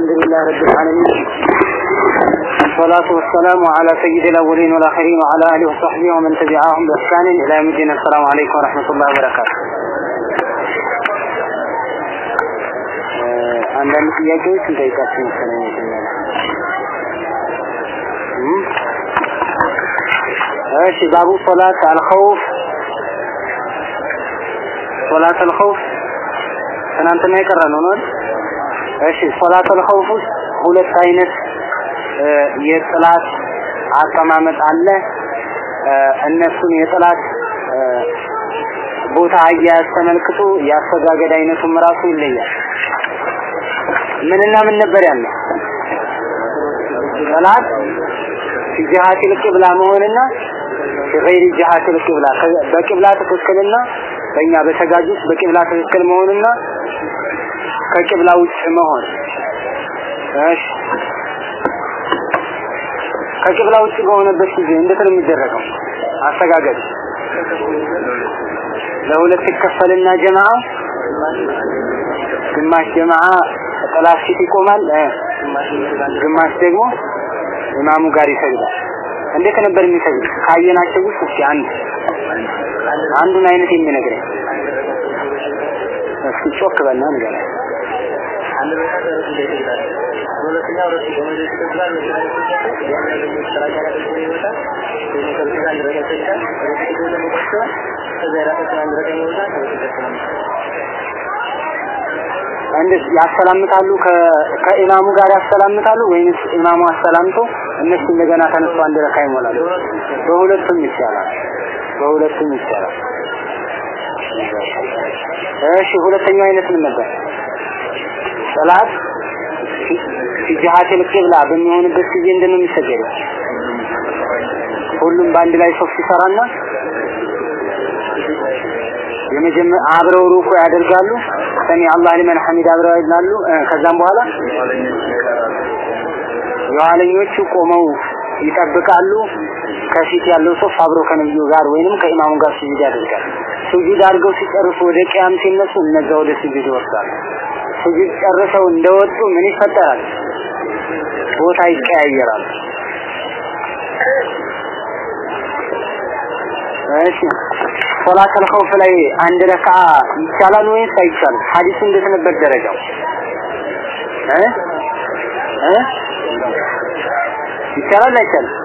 الحمد لله رب العالمين والصلاة والسلام على سيد الأولين والآخرين وعلى آله وصحبه ومن تبعهم بإحسان إلى يوم الدين السلام عليكم ورحمة الله وبركاته አንዳንድ ጥያቄዎች እንጠይቃችሁ መሰለኝ ይገኛል እሺ ባቡ ሶላት አልኸውፍ ሶላት አልኸውፍ ትናንትና የቀረ ነው ነው እሺ ሶላት አልኸውፍ ውስጥ ሁለት አይነት የጥላት አቀማመጥ አለ እነሱን የጥላት ቦታ አያያዝ ተመልክቶ የአሰጋገድ አይነቱም ራሱ ይለያል ምንና ምን ነበር ያለው ጥላት ጂሃት ልቅብላ መሆንና غير ጂሃት ልቅብላ በቅብላ ትክክልና በእኛ በተጋጁት በቅብላ ትክክል መሆንና ከቅብላ ውጭ መሆን። እሺ። ከቅብላ ውጭ በሆነበት ጊዜ እንዴት ነው የሚደረገው? አስተጋገድ። ለሁለት ይከፈልና ጀማዓ? ግማሽ ጀማዓ ጥላት ፊት ይቆማል? ግማሽ ደግሞ ኢማሙ ጋር ይሰግዳል። እንዴት ነበር የሚሰግድ? ካየናቸው ውስጥ እስኪ አንድ። አንዱን አይነት የሚነግረኝ። እስኪ ጮክ በልና ንገረኝ አንድ ያሰላምታሉ? ከኢማሙ ጋር ያሰላምታሉ ወይንስ ኢማሙ አሰላምቶ እነሱ እንደገና ተነስቶ አንድ ረካ ይሞላሉ? በሁለቱም ይቻላል። በሁለቱም ይቻላል። እሺ ሁለተኛው አይነት ምን ነበር ሰላት ፊጅሃት ልቅብላ በሚሆንበት ጊዜ እንደምን የሚሰገደው ሁሉም በአንድ ላይ ሶፍ ይሰራና የመጀመሪያ አብረው ሩኩ ያደርጋሉ سمع الله لمن حمده አብረው ይላሉ ከዛም በኋላ የኋለኞቹ ቆመው ይጠብቃሉ ከፊት ያለው ሶፍ አብሮ ከነብዩ ጋር ወይንም ከኢማሙ ጋር ስጁድ ያደርጋል ስጁድ አድርገው ሲጨርሱ ወደ ቂያም ሲነሱ እነዛ ወደ ስጁድ ይወርዳሉ ስጁድ ጨርሰው እንደወጡ ምን ይፈጠራል? ቦታ ይቀያየራል። እሺ። ሶላት አልኸውፍ ላይ አንድ ረካ ይቻላል ወይስ አይቻልም? ሐዲሱ እንዴት ነበር ደረጃው? እ? እ? ይቻላል አይቻልም?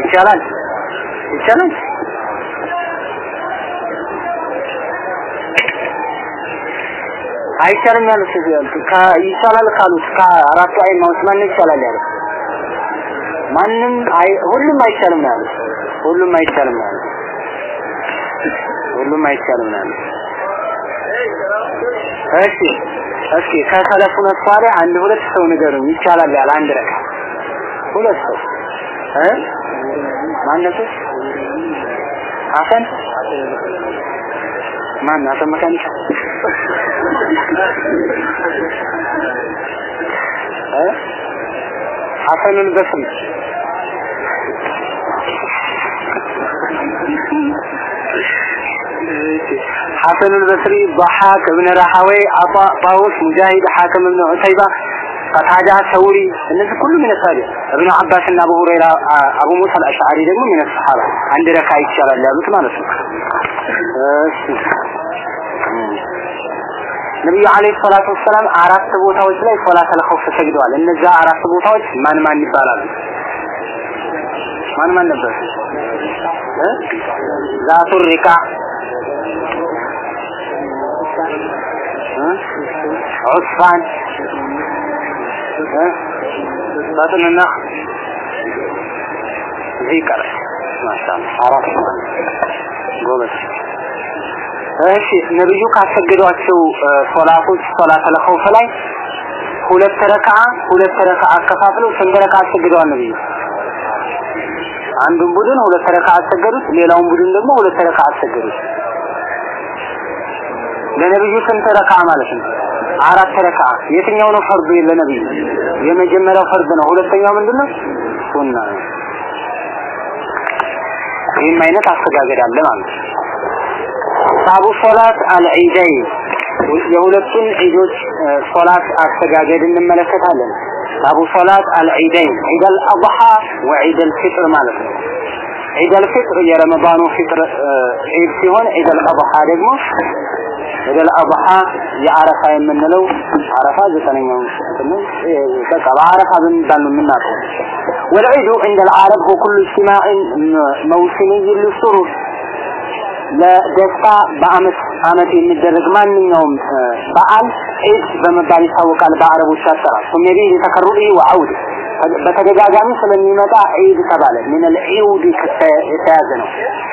ይቻላል? ይቻላል አይቻልም ያሉት ይቻላል ካሉት ከአራቱ አይማዎች ማን ይቻላል ያሉት። ማንም ሁሉም አይቻልም ያሉት። ሁሉም አይቻልም ያሉት። ሁሉም አይቻልም ያሉት። እሺ እስኪ ከሰለፉ ነሷሪ አንድ ሁለት ሰው ንገሩኝ። ይቻላል ያለ አንድ ረካ። ሁለት ሰው። እ? ማነቱ ሐሰን ማን? ሐሰን መካኒካ እ ሐሰኑል በስሪ حسن البصري ضحاك ابن راحوي عطاء طاووس مجاهد حاكم ابن عتيبة قتادة ثوري الناس كله من التابع ابن عباس እና አቡ ሁረይራ አቡ ሙሳ አልአሽዓሪ ደግሞ من الصحابة አንድ ረካ ይቻላል ያሉት ማለት ነው እሺ ነብዩ አለይሂ ሰላቱ ወሰላም አራት ቦታዎች ላይ ሶላት አልኸውፍ ሰግደዋል እነዛ አራት ቦታዎች ማን ማን ይባላሉ? ማን ማን ነበር? ዛቱ ሪቃ ዑስፋን ባጥንና እዚህ ይቀራል ማሻአላ። አራት ጎበዝ እሺ ነብዩ ካሰገዷቸው ሶላቶች ሶላት አልኸውፍ ላይ ሁለት ረክዓ ሁለት ረክዓ አከፋፍለው ስንት ረክዓ አሰግደዋል ነብዩ? አንዱን ቡድን ሁለት ረክዓ አሰገዱት ሌላውን ቡድን ደግሞ ሁለት ረክዓ አሰገዱት። ለነብዩ ስንት ረክዓ ማለት ነው? አራት ረክዓ። የትኛው ነው ፈርዱ? ለነብዩ የመጀመሪያው ፈርድ ነው። ሁለተኛው ምንድነው? ሱና ነው። ይህም አይነት አስተጋገድ አለ ማለት ነው ባቡ ሶላት አልዒደይን የሁለቱን ዒዶች ሶላት አስተጋገድ እንመለከታለን። ባቡ ሶላት አልዒደይን ዒድ አልአድሓ ወዒድ አልፊጥር ማለት ነው። ዒድ አልፊጥር የረመዳኑ ፊጥር ዒድ ሲሆን ዒድ አልአድሓ ደግሞ ዒድ አልአድሓ የአረፋ የምንለው አረፋ ዘጠነኛው ነው። በቃ በአረፋ በሚባል ነው የምናውቀው። والعيد عند العرب هو كل اجتماع موسمي للسرور ለደስታ በአመት አመት የሚደረግ ማንኛውም በዓል ዒድ በመባል ይታወቃል በአረቦች አጠራር ሱሜቢ የተከሩሪ ወዐውድ በተደጋጋሚ ስለሚመጣ ዒድ ተባለ ምን العيود የተያዘ ነው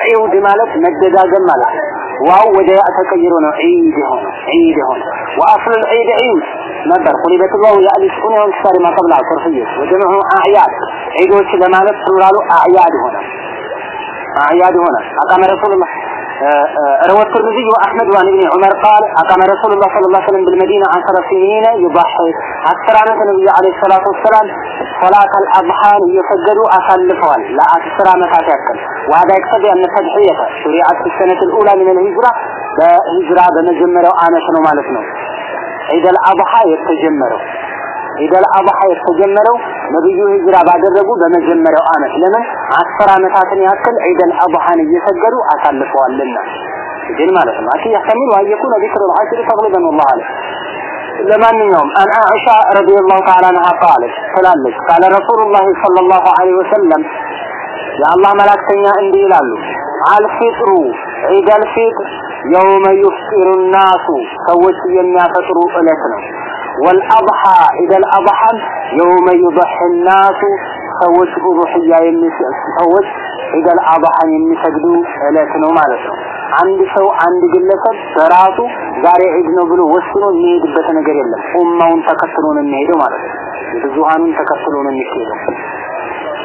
ዒውድ ማለት መደጋገም ማለት ነው ዋው ወደ ያ ተቀይሮ ነው ዒድ ሆነ ዒድ ሆነ واصل العيد عيد ነበር ቁሊበት ዋው ያሊስ ቁኒውን ሰሪ ማቀብላ ሰርፍየ ወጀመዑ አዕያድ ዒዶች ለማለት ፕሉራሉ አዕያድ ሆነ አዕያድ ሆነ አቃመ ረሱልላህ آه، روى الترمذي وأحمد وعن ابن عمر قال أقام رسول الله صلى الله عليه وسلم بالمدينة عشر سنين يضحي. أكثر عن النبي عليه الصلاة والسلام صلاة الأضحى يسجد الفوال لا أكثر عن تأكل وهذا يقتضي أن التضحية شريعة في السنة الأولى من الهجرة بهجرة بمجمرة شنو ومالتنا إذا الأضحى يتجمروا. إذا الأضحى يتجمروا ነብዩ ሂጅራ ባደረጉ በመጀመሪያው አመት ለምን? አስር አመታትን ያክል ዒደል አድሃን እየሰገዱ አሳልፈዋልና። ግን ማለት ነው አኪ ያህተሚል ወአየኩነ ዚክሩ ልዓሽር ተቅሪበን ወላሁ አለም ለማንኛውም አን አኢሻ ረዲየላሁ ተዓላ አንሃ ቃለች ትላለች። ቃለ ረሱሉላህ ሰለላሁ ዐለይሂ ወሰለም የአላህ መላእክተኛ እንዲህ ይላሉ። አልፊጥሩ ዒደል ፊጥር የውመ ዩፍጢሩ ናሱ ሰዎች የሚያፈጥሩ እለት ነው። ወልአድሓ ዒድ አልአድሓም የውመ ዩضሒ ናሱ ሰዎች ኡضሕያ ሰዎች ዒድ አልአድሓን የሚሰግዱ ዕለት ነው ማለት ነው. አንድ ሰው አንድ ግለሰብ በራሱ ዛሬ ዒድ ብሎ ወስኖ የሚሄድበት ነገር የለም። ኡማውን ተከትሎ ነው የሚሄደው ማለት ነው። ብዙሃኑን ተከትሎ ነው የሚሄደው።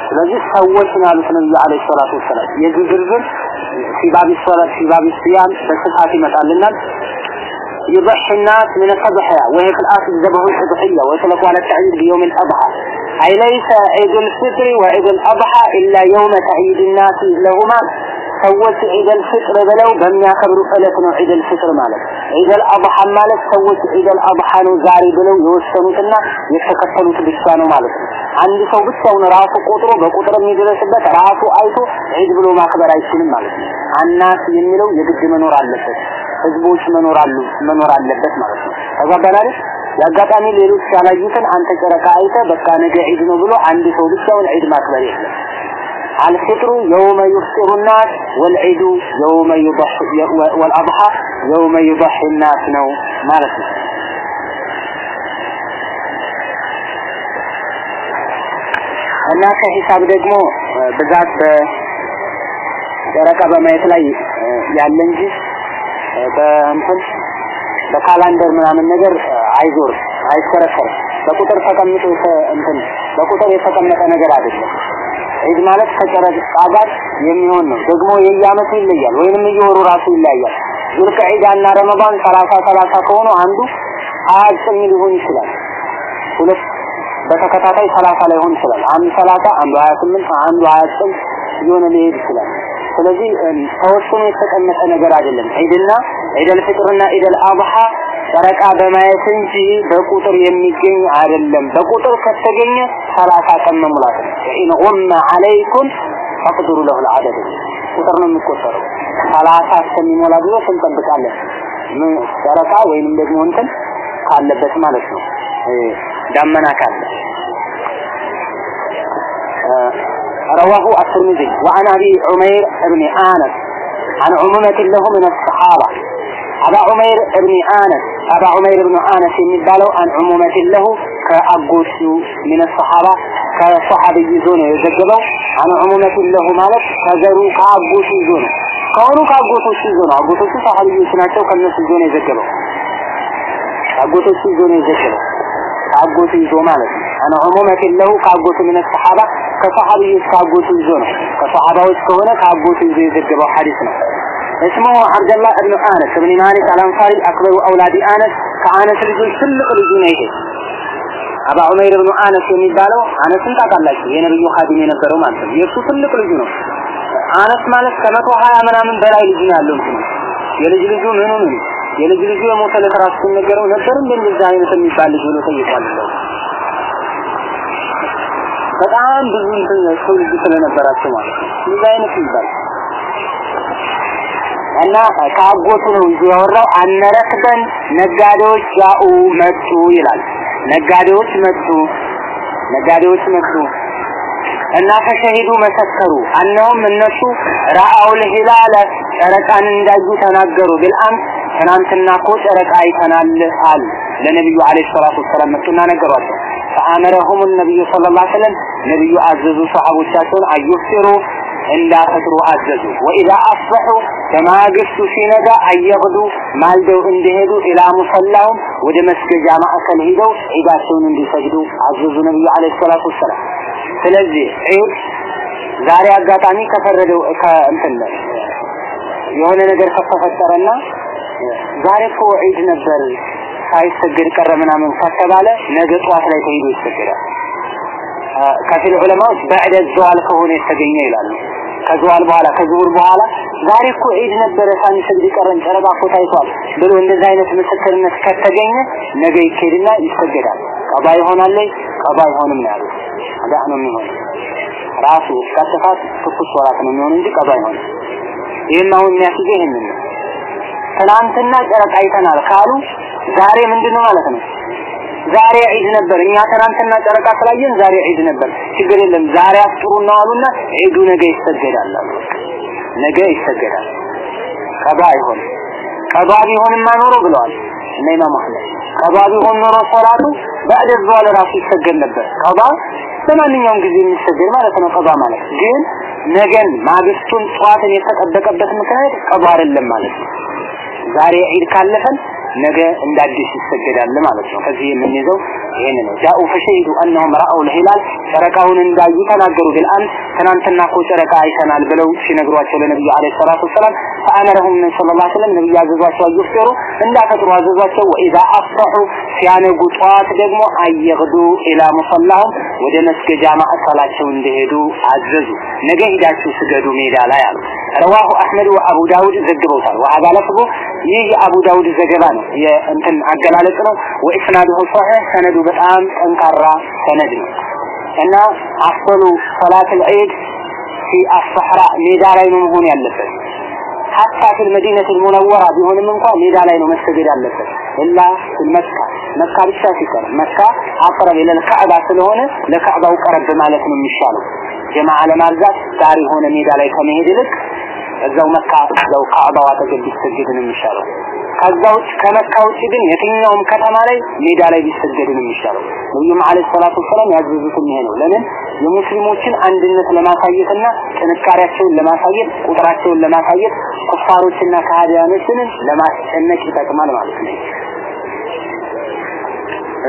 ስለዚህ ሰዎች ነው ያሉት ነብዩ አለይሂ ሰላቱ ወሰላም። የዚህ ዝርዝር ሲባቢ ሶላት ሲባቢ ሲያም በስፋት ይመጣልናል يضحي الناس من الأضحية وهي في الآخر ذبحوا الأضحية ويطلق على التعيد بيوم الأضحى أي ليس عيد الفطر وعيد الأضحى إلا يوم تعيد الناس لهما ሰዎች ዒድ አልፍጥር ብለው በሚያከብሩ ዕለት ነው ዒድ አልፍጥር ማለት ዒድ አልአድሓ ማለት ሰዎች ዒድ አልአድሓ ነው ዛሬ ብለው የወሰኑትና የተከተሉት ብቻ ነው ማለት ነው አንድ ሰው ብቻውን ራሱ ቆጥሮ በቁጥር የሚደረስበት ራሱ አይቶ ዒድ ብሎ ማክበር አይችልም ማለት ነው አናስ የሚለው የግድ መኖር አለበት ህዝቦች መኖር አሉ መኖር አለበት ማለት ነው ተጓባን አይደል የአጋጣሚ ሌሎች ያላዩትን አንተ ጨረቃ አይተ በቃ ነገ ዒድ ነው ብሎ አንድ ሰው ብቻውን ዒድ ማክበር የለም الفطر يوم يفطر الناس والعيد يوم يضحي والأضحى يوم يضحي الناس نو ማለት ነው እና ከሂሳብ ደግሞ ብዛት በጨረቃ በማየት ላይ ያለ እንጂ በእንትን በካላንደር ምናምን ነገር አይዞርም አይከረከርም በቁጥር ተቀምጦ እንትን በቁጥር የተቀመጠ ነገር አይደለም። ዒድ ማለት ከጨረቃ ጋር የሚሆን ነው። ደግሞ የየአመቱ ይለያል ወይንም እየወሩ ራሱ ይለያል ዙልቀዒዳ እና ረመዳን ሰላሳ ሰላሳ ከሆኑ አንዱ ዘጠኝ ሊሆን ይችላል። ሁለት በተከታታይ ሰላሳ ላይ ሆን ይችላል። አንዱ ሰላሳ አንዱ ሀያ ስምንት አንዱ ሀያ ዘጠኝ እየሆነ ሊሄድ ይችላል ስለዚህ ተወስኖ የተቀመጠ ነገር አይደለም። ዒድና ዒደል ፍጥርና ዒደል አድሃ ጨረቃ በማየት እንጂ በቁጥር የሚገኝ አይደለም። በቁጥር ከተገኘ ሰላሳ ቀን መሙላት إن غم عليكم فاقدروا له العدد ቁጥር ነው የሚቆጠረው። ሰላሳ እስከሚሞላ ድረስ እንጠብቃለን። ጨረቃ ወይንም ደግሞ እንትን ካለበት ማለት ነው ዳመና ካለ رواه الترمذي. وعن أبي عمير بن آنس. عن عمومة له من الصحابة. أبا عمير بن آنس. أبا عمير بن آنس يمدالو عن عمومة له كأقوش من الصحابة كصحابي يزون يزجلو عن عمومة له مالك كذروا كأقوش يزون. كونوا كأقوش يزون. أقوش صحابي يسنعتو كالناس يزون يزجبو أقوش يزون يزجبو አጎቱ ይዞ ማለት ነው አነ ዑሙመት له ከአጎቱ من الصحابة. ከሰሓቢዎች ከአጎቱ ይዞ ነው ከሰሓባዎች ከሆነ ከአጎቱ ይዞ የዘገበው ሐዲስ ነው اسمه عبد الله بن انس بن مالك الانصاري اكبر اولاد انس ከአነስ ልጆች ትልቅ ልጁ ነው ይሄ አባ ዑመይር ብኑ አነስ የሚባለው አነስን ታውቃላችሁ የነብዩ ኻዲም የነበረው ማለት ነው የእሱ ትልቅ ልጁ ነው አነስ ማለት ከመቶ ሀያ ምናምን በላይ ልጅ ነው ያለው እንትኑ የልጅ ልጁ ምኑ ምን የልጅ ልጁ የሞተ ዕለት ራሱ ሲነገረው ነበር እንደ እንደዛ አይነት የሚባል ልጅ ብሎ ጠይቋል። በጣም ብዙ ሰው ልጅ ስለነበራቸው ማለት ነው። አይነት ይባል እና ከአጎቱ ነው ይዞ ያወራው አነረክበን ነጋዴዎች ጃኡ መጡ ይላል። ነጋዴዎች መጡ ነጋዴዎች መጡ። እና ፈሸሂዱ መሰከሩ። አነውም እነሱ ረአውል ሂላለ ጨረቃን እንዳዩ ተናገሩ። ቢልአም ትናንትና እኮ ጨረቃ አይተናል አሉ። ለነብዩ አለይሂ ሰላቱ ወሰላም መጡና ነገሯቸው ፈአመረሁም ነብዩ ሰለላሁ ዐለይሂ ወሰለም ነብዩ አዘዙ ሰሃቦቻቸውን አዩፍሩ እንዳፈጥሩ አዘዙ ወኢዛ አስበሑ በማግስቱ ሲነጋ አየግዱ ማልደው እንዲሄዱ ኢላ ሙሰላሁም ወደ መስገጃ ማዕከል ሂደው ዒዳቸውን እንዲሰግዱ አዘዙ ነብዩ አለይሂ ሰላቱ ወሰላም ስለዚህ ዒድ ዛሬ አጋጣሚ ከፈረደው ከእንትን የሆነ ነገር ከተፈጠረና ዛሬ እኮ ዒድ ነበር ሳይሰገድ ቀረ ምናምን ከተባለ ነገ ጠዋት ላይ ተሄዶ ይሰገዳል። ከፊል ዑለማዎች በዕደ ዘዋል ከሆነ የተገኘ ይላሉ። ከዘዋል በኋላ ከዙሁር በኋላ ዛሬ እኮ ዒድ ነበረ ሳንሰግድ ቀረን ጨረቃ እኮ ታይቷል ብሎ እንደዚህ አይነት ምስክርነት ከተገኘ ነገ ይኬድና ይሰገዳል። ቀባ ይሆናል ላይ ቀባ አይሆንም ነው ያሉት። አዳ ነው የሚሆነው ራሱ ከሰፋት ትኩስ ወራት ነው የሚሆነው እንጂ ቀባ አይሆንም። ይህም አሁን የሚያስይዘው ይሄንን ነው። ትናንትና ጨረቃ አይተናል ካሉ ዛሬ ምንድነው ማለት ነው? ዛሬ ዒድ ነበር። እኛ ትናንትና ጨረቃ ስላየን ዛሬ ዒድ ነበር። ችግር የለም ዛሬ አፍጥሩና አሉና ዒዱ ነገ ይሰገዳል አሉ። ነገ ይሰገዳል። ቀባ አይሆን ቀባ ቢሆንማ ኖሮ ብለዋል እነ ኢማም አህመድ ቀባ ቢሆን ኖሮ ሶላቱ ባዕደ ዘዋል ራሱ ይሰገድ ነበር። ቀባ በማንኛውም ጊዜ የሚሰገድ ማለት ነው። ቀባ ማለት ግን ነገን ማግስቱን ጠዋትን የተጠበቀበት ምክንያት ቀባ አይደለም ማለት ነው። ዛሬ ዒድ ካለፈን ነገ እንደ ይሰገዳል ማለት ነው። ከዚህ የምንይዘው ይሄን ነው። ጃኡ ፈሸሂዱ አነሁም ረአው ልሂላል ጨረቃውን እንዳዩ ተናገሩ። ቢልአን ትናንትና እኮ ጨረቃ አይተናል ብለው ሲነግሯቸው ለነብዩ አለይሂ ሰላቱ ወሰላም ፈአመረሁም ሰለላሁ ዐለይሂ ወሰለም ነብዩ አዘዟቸው አዩፍሩ እንዳፈጥሩ አዘዟቸው። ወኢዛ አስበሑ ሲያነጉ ጠዋት ደግሞ አየግዱ ኢላ ሙሰላሁም ወደ መስገጃ ማዕከላቸው እንደሄዱ አዘዙ። ነገ ሂዳችሁ ስገዱ ሜዳ ላይ አሉ። ረዋሁ አህመድ ወአቡ ዳውድ ዘግበውታል። ወሀዛ ለፍዙ ይህ ዳውድ ዘገባ ነው። የእንትን አገላለጽ ነው። وإسناده صحيح ሰነዱ በጣም ጠንካራ ሰነድ ነው እና فعل صلاة العيد في الصحراء ሜዳ ላይ ነው መሆን ያለበት። حتى في المنورة ቢሆንም እንኳ ሜዳ ላይ ነው መሰገድ ያለበት። إلا في مكة መካ ብቻ ሲቀር መካ أقرب إلى ስለሆነ ለካዕባው ቀረብ ማለት ነው የሚሻለው። ጀማዓ ለማብዛት ዳር የሆነ ሜዳ ላይ ከመሄድ ይልቅ እዛው መካ እዛው ካዕባው አጠገብ ቢሰገድ ነው የሚሻለው። ከዛ ውጭ ከመካ ውጭ ግን የትኛውም ከተማ ላይ ሜዳ ላይ ቢሰገድ ነው የሚሻለው። ነብዩም አለይሂ ሰላቱ ወሰላም ያዘዙትም ይሄ ነው። ለምን የሙስሊሞችን አንድነት ለማሳየትና ጥንካሬያቸውን ለማሳየት ቁጥራቸውን ለማሳየት ኩፋሮችና ከሃዲያኖችን ለማስጨነቅ ይጠቅማል ማለት ነው።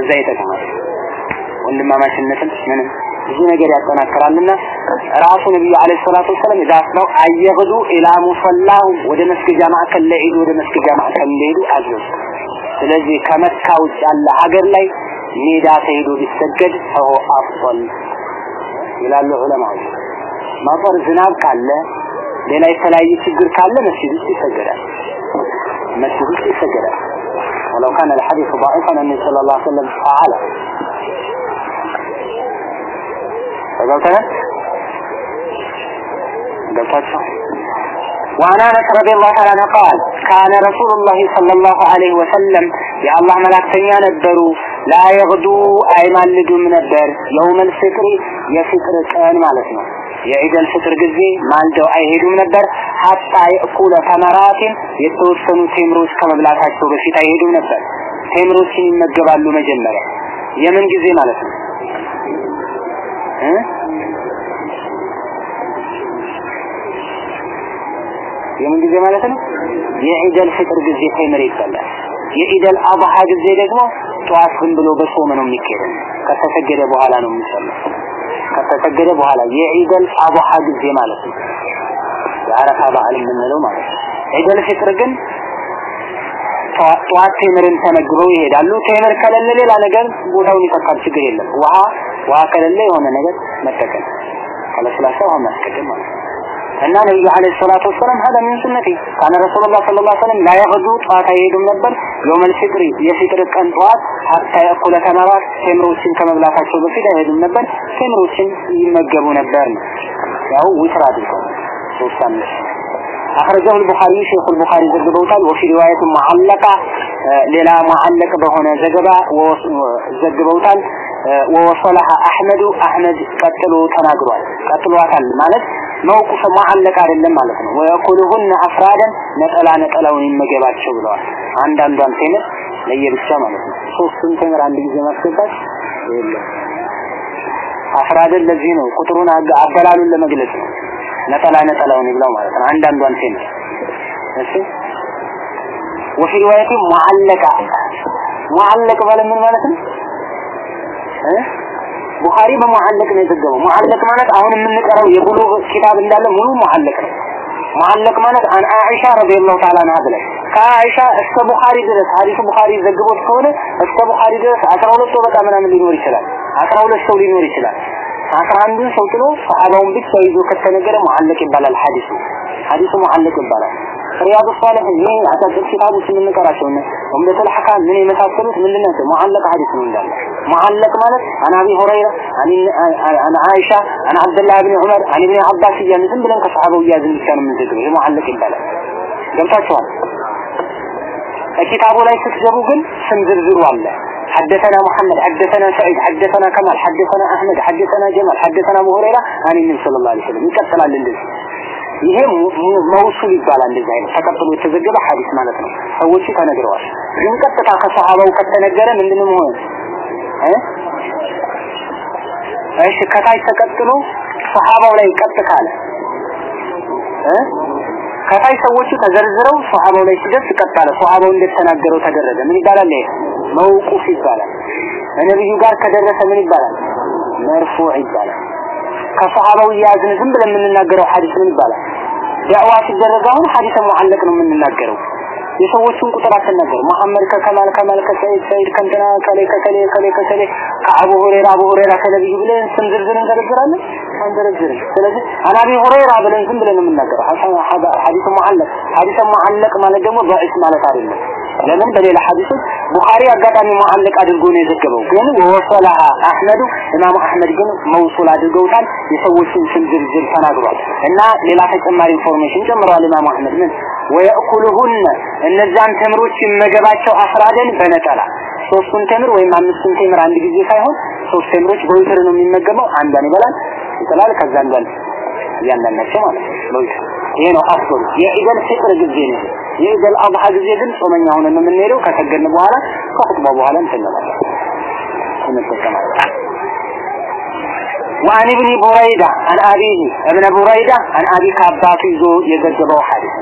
እዛ ይጠቅማል። ወንድማማችነትን ምንም ብዙ ነገር ያጠናክራልና ራሱ ነብዩ አለይሂ ሰላቱ ወሰለም ዛስለው አየግዱ ኢላ ሙሰላሁ ወደ መስገጃ ማዕከል ለዒድ ወደ መስገጃ ማዕከል እንደሄዱ አዘዙ። ስለዚህ ከመካ ውጭ ያለ ሀገር ላይ ሜዳ ተሄዶ ቢሰገድ ፈሆ አፍضل ይላሉ ዑለማዎች። ማጠር ዝናብ ካለ ሌላ የተለያየ ችግር ካለ መስጊድ ውስጥ ይሰገዳል። መስጊድ ውስጥ ይሰገዳል። ولو كان الحديث ضعيفا النبي صلى الله عليه وسلم فعله ገብተናል ገብታችሁ وعن انس رضي الله تعالى عنه قال كان رسول الله صلى الله عليه وسلم يا الله ملاكتنيا ነበሩ ላ አይማልዱም ነበር። የውመል ፍጥሪ የፍጥር ቀን ማለት ነው። የኢደል ፍጥር ጊዜ ማልደው አይሄዱም ነበር። ሀጣ የእኩለ ተመራትን የተወሰኑ ቴምሮች ከመብላታቸው በፊት አይሄዱም ነበር። ቴምሮች ይመገባሉ መጀመሪያ። የምን ጊዜ ማለት ነው? የምን ጊዜ ማለት ነው? የዒደል ፍጥር ጊዜ ቴምር ይበላል። የኢደል አብሃ ጊዜ ደግሞ ጠዋት ዝም ብሎ በጾም ነው የሚካሄደው። ከተሰገደ በኋላ ነው የሚሰላው። ከተሰገደ በኋላ የዒደል አድሃ ጊዜ ማለት ነው። የአረፋ በዓል የምንለው ማለት ነው። ዒደል ፍጥር ግን ጠዋት ቴምርን ተመግበው ይሄዳሉ። ቴምር ከሌለ ሌላ ነገር ቦታውን ይተካል፣ ችግር የለም። ውሃ ውሃ ከሌለ የሆነ ነገር መጠቀም ከለስላሳ ውሃ ማስቀደም ማለት ነው። እና ነብዩ አለይሂ ሰላቱ ወሰለም هذا من سنتي كان رسول الله صلى الله عليه وسلم لا يغدو ጠዋት አይሄዱም ነበር يوم الفطر የፍጥር ቀን ጠዋት حتى يأكل ተመራት ቴምሮችን ከመብላታቸው በፊት አይሄዱም ነበር ቴምሮችን ይመገቡ ነበር ያው ውትር አድርገው ሶስት አምስት أخرجه البخاري شيخ البخاري ዘግበውታል وفي رواية معلقة ሌላ معلق በሆነ ዘገባ ዘግበውታል ወወሰለሃ አህመዱ አህመድ ቀጥሎ ተናግሯል ቀጥሏታል ማለት መውቁፍ ሙዓለቅ አይደለም ማለት ነው። ወየኩሉሁን አፍራደን ነጠላ ነጠላውን ይመገባቸው ብለዋል። አንዳንዷን ቴምር ለየብቻ ማለት ነው። ሶስቱን ቴምር አንድ ጊዜ ማስገባት አፍራደን ለዚህ ነው ቁጥሩን አበላሉን ለመግለጽ ነው። ነጠላ ነጠላውን ይብላው ማለት ነው። አንዳንዷን ቴምር እሺ። وفي رواية معلقة ሙዓለቅ ማለት ምን ማለት ነው? ቡኻሪ በሙዓለቅ ነው የዘገበው ሙዓለቅ ማለት አሁን የምንቀራው የቡሉግ ኪታብ እንዳለ ሙሉ ሙዓለቅ ነው። ሙዓለቅ ማለት عن عائشة رضي الله تعالى عنها ብለ ከአኢሻ እስከ ቡኻሪ ድረስ ሐዲሱ ቡኻሪ ዘግቦት ከሆነ እስከ ቡኻሪ ድረስ 12 ሰው በቃ ምናምን ሊኖር ይችላል። 12 ሰው ሊኖር ይችላል። አስራ አንዱን ሰው ጥሎ ሰሃባውን ብቻ ይዞ ከተነገረ ሙዓለቅ ይባላል ሐዲሱ። ሐዲሱ ሙዓለቅ ይባላል። ሪያዱ ሷሊሒን ይህ አጫጭር ኪታቦች የምንቀራቸው እነ ዑምደቱል ሐካም ምን የመሳሰሉት ምንድን ናቸው? ሙዓለቅ ሐዲስ ነው እንዳለ። ሙዓለቅ ማለት አን አቢ ሁረይራ አን አይሻ አን አብደላህ ብን ዑመር አን ኢብኑ አባስ እያልን ዝም ብለን ከሰሃባው እያዝን ብቻ ነው የምንዘግበው። ይህ ሙዓለቅ ይባላል። ገብታችኋል? ኪታቡ ላይ ስትገቡ ግን ስም ዝርዝሩ አለ። حدثنا محمد حدثنا سعيد حدثنا كمال حدثنا احمد حدثنا جمال حدثنا ابو هريره عن النبي صلى الله عليه وسلم ይቀጥላል እንደዚህ ይሄ መውሱል ይባላል እንደዚህ አይነት ተቀጥሎ የተዘገበ ሐዲስ ማለት ነው ሰዎቹ ተነግረዋል ግን ቀጥታ ከሰሃባው ከተነገረ ምንድነው መሆን እ እሺ ከታች ተቀጥሎ ሰሃባው ላይ ቀጥ ካለ እ? ከታይ ሰዎቹ ተዘርዝረው ሷሃባው ላይ ሲደርስ ቀጣለ ሷሃባው እንደተናገረው ተደረገ። ምን ይባላል ይሄ? መውቁፍ ይባላል። ነብዩ ጋር ከደረሰ ምን ይባላል? መርፉዕ ይባላል። ከሷሃባው እያዝን ዝም ብለን የምንናገረው ሐዲስ ምን ይባላል? ዳዕዋ ሲደረግ አሁን ሐዲስ ሙዓለቅ ነው የምንናገረው የሰዎችን ቁጥር አትናገር መሐመድ ከከማል ከማል ከሰይድ ሰይድ ከእንትና ከሌ ከከሌ ከሌ ከከሌ ከአቡ ሁሬራ አቡ ሁሬራ ከነብዩ ብለን ስም ዝርዝር እንዘረዝራለን? አንዘረዝርም። ስለዚህ አን አቢ ብለን ዝም ብለን የምናገረው ሐዲስ ሙዓለቅ ሐዲስ ሙዓለቅ ማለት ደግሞ በዒስ ማለት አይደለም። ለምን? በሌላ ሐዲሶች ቡኻሪ አጋጣሚ ሙዓለቅ አድርጎ ነው የዘገበው። ግን ووصلها أحمد ኢማሙ አህመድ ግን መውሱል አድርገውታል። የሰዎችን ስም ዝርዝር ተናግሯል። እና ሌላ ተጨማሪ information ጨምረዋል ኢማሙ አህመድ። ምን? ويأكلهن እነዛን ተምሮች ይመገባቸው أفرادا በነጠላ። ሶስቱን ተምር ወይም አምስቱን ተምር አንድ ጊዜ ሳይሆን ሶስት ተምሮች በዊትር ነው የሚመገበው። አንዷን ይበላል ይጥላል ከዛ አንዷን እያንዳንዳቸው ማለት ነው ይሄ ነው አፍሩ የኢደል ፍጥር ጊዜ ነው የኢደል አድሃ ጊዜ ግን ጾመኛ ሆነን የምንሄደው ከሰገድን በኋላ ከኹጥባ በኋላ እንተኛለን እንጠቀማለን وعن ابن بريدة عن أبيه ابن بريدة عن أبي كعبات يزو يزجبه حديث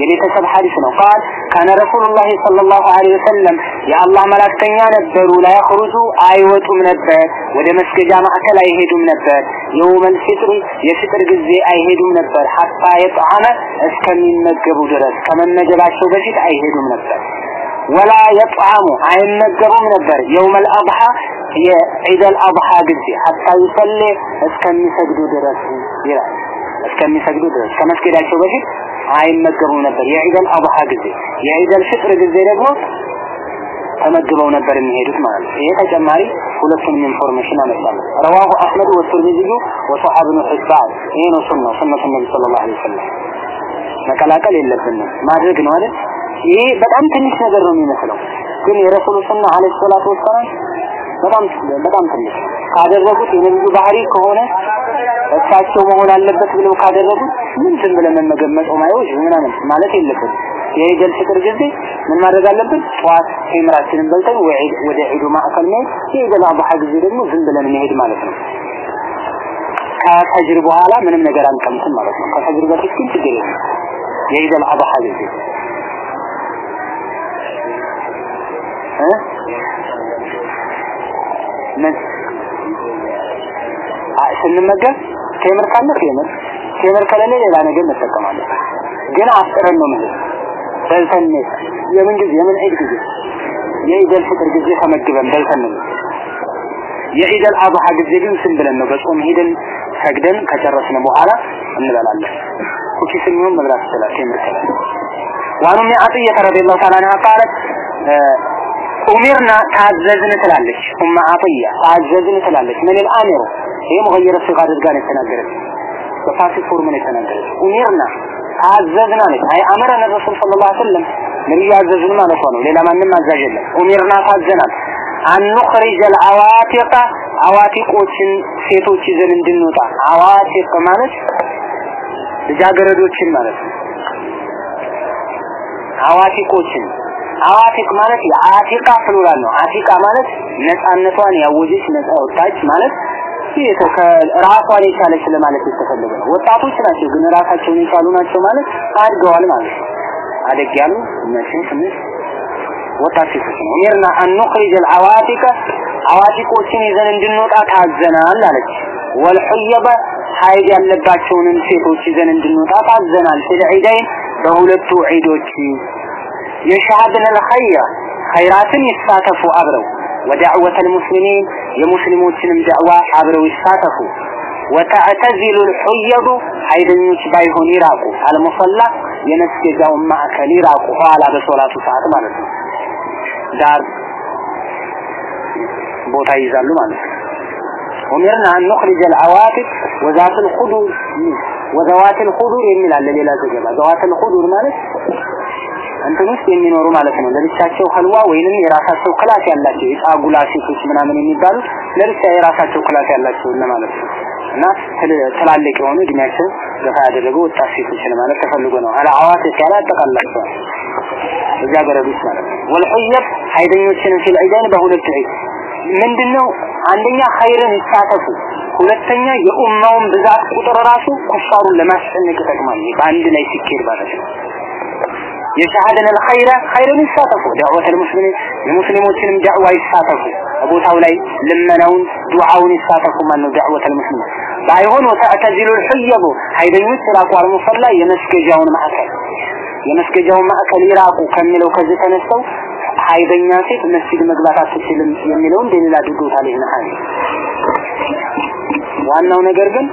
የቤተሰብ ሐዲስ ነው። ቃል ካነ ረሱሉላህ ሰለላሁ ዐለይሂ ወሰለም የአላህ መላእክተኛ ነበሩ ላይ ያخرጁ አይወጡም ነበር ወደ መስገጃ ማዕከል አይሄዱም ነበር የውመል ፊጥር የፍጥር ጊዜ አይሄዱም ነበር ሐታ የጣዓመ እስከሚመገቡ ድረስ ከመመገባቸው በፊት አይሄዱም ነበር። ወላ የጣዓሙ አይመገቡም ነበር። የውመል አድሃ የዒደል አድሃ ጊዜ ሐታ ይሰሌ እስከሚሰግዱ ድረስ ይላል። እስከሚሰግዱ ድረስ ከመስገዳቸው በፊት አይመገቡም ነበር። የዒደል አድሃ ጊዜ የዒደል ፍጥር ጊዜ ደግሞ ተመግበው ነበር የሚሄዱት ማለት ነው። ይሄ ተጨማሪ ሁለቱንም information አመጣለሁ رواه أحمد والترمذي وصححه ابن ይሄ ነው ሱና سنة النبي صلى الله عليه وسلم። መቀላቀል የለብንም። ማድረግ ነው አይደል? ይሄ በጣም ትንሽ ነገር ነው የሚመስለው። ግን የረሱሉ ሱና عليه الصلاة والسلام በጣም በጣም ትንሽ ካደረጉት የነብዩ ባህሪ ከሆነ እሳቸው መሆን አለበት ብለው ካደረጉት ምን ዝም ብለን መጾም አይወጅ ምናምን ማለት የለብን የኢደል ፍጥር ጊዜ ምን ማድረግ አለብን? ጠዋት ቴምራችንን በልተን ወደ ዒዱ ማዕከል መሄድ የኢደል አድሃ ጊዜ ደግሞ ዝም ብለን መሄድ ማለት ነው። ከፈጅር በኋላ ምንም ነገር አንቀምስም ማለት ነው። ከፈጅር በፊት ግን ችግር የለም። የኢደል አድሃ ጊዜ ምን ስንመገብ ቴምር ካለ ቴምር ቴምር ከሌለ ሌላ ነገር እንጠቀማለን። ግን አፍጥረን ነው ማለት በልተን የምን ጊዜ የምን ዒድ ጊዜ የኢደል ፍጥር ጊዜ ተመግበን በልተን ነው። የኢደል አብሃ ጊዜ ግን ዝም ብለን ነው በጾም ሄደን ሰግደን ከጨረስን በኋላ እንበላለን። ኩኪስ የሚሆን መብላት ይችላል ቴምር ከሌለ። ዋኑ ሚዓጥየ ረዲየላሁ ተዓላ አንሃ ቃለት ኡሚርና ታዘዝን ትላለች። ኡማ አጥያ ታዘዝን ትላለች። ምን ልአሚሩ ይሄ መغير ሲጋ አድርጋ ነው የተናገረች በፓሲቭ ፎርም ነው የተናገረች ኡሚርና አዘዝና ነው። አይ አመረን ረሱል ሰለላሁ ዐለይሂ ወሰለም ነው። ሌላ ማንም አዛዥ የለም። ኡሚርና ታዘናል አንخرج العواتق አዋቲቆችን ሴቶች ይዘን እንድንወጣ። አዋቲቅ ማለት ልጃገረዶችን ማለት ነው። አዋቲቆችን። አዋቲቅ ማለት የአቲቃ ፕሉራል ነው። አቲቃ ማለት ነፃነቷን ያወጀች ነፃ ወጣች ማለት ራሷን የቻለች ለማለት የተፈለገ ነው ወጣቶች ናቸው ግን ራሳቸውን የቻሉ ናቸው ማለት አድገዋል ማለት ነው አደግ ያሉ እነሱ ትንሽ ወጣት ሴቶች ነው ኡሚርና አን ኑኽሪጅ አልአዋቲቀ አዋቲቆችን ይዘን እንድንወጣ ታዘናል አለች ወልሑየበ ሀይድ ያለባቸውንም ሴቶች ይዘን እንድንወጣ ታዘናል ፊል ዒደይን በሁለቱ ዒዶች የሻሃድን الخير ኸይራትን ይሳተፉ አብረው ወዳዕወተ المسلمين የሙስሊሞችንም ዳዕዋ አብረው ይሳተፉ ወተዕተዚሉ الحيض ሀይደኞች ባይሆን ይራቁ አልሙሰላ የመስገጃውን ማዕከል ይራቁ ኋላ በሶላቱ ሰዓት ማለት ነው ዳር ቦታ ይዛሉ ማለት ነው ኡሚርና አን ኑኽሪጀ العواتق وذات الخدور وذوات الخدور የሚል አለ ሌላ ዘገባ ذوات الخدور ማለት እንትን ውስጥ የሚኖሩ ማለት ነው። ለብቻቸው ከልዋ ወይንም የራሳቸው ክላስ ያላቸው የጫጉላ ሴቶች ምናምን የሚባሉት ለብቻ የራሳቸው ክላስ ያላቸው ለማለት ነው። እና ትላልቅ የሆኑ እድሜያቸው ገፋ ያደረጉ ወጣት ሴቶች ለማለት ተፈልጎ ነው። አላ አዋት ያለ አጠቃላቸዋል እዚያ ገረዶች ማለት ነው። ወልሑየብ ሀይደኞችን ዒዳን በሁለት ዒድ ምንድነው? አንደኛ ኸይርን ይሳተፉ ሁለተኛ የኡማውን ብዛት ቁጥር ራሱ ኩፋሩን ለማስጨነቅ ይጠቅማል። በአንድ ላይ ሲኬድ ማለት ነው የሻሃደን الخير ኸይርን ይሳተፉ ዳዕወተ المسلمين የሙስሊሞችንም ዳዕዋ ይሳተፉ ቦታው ላይ ልመናውን ዱዓውን ይሳተፉ ማን ነው ዳዕወተ المسلمين ባይሆን ወተዕተዚሉ الحيض ሀይደኞች ራቁ አልሙሰላ የመስገጃውን ማዕከል የመስገጃውን ማዕከል ይራቁ ከሚለው ከዚህ ተነስተው ሀይደኛ ሴት መስጊድ መግባት አትችልም የሚለውን እንደሌላ አድርገውታል ይህን ሀይል ዋናው ነገር ግን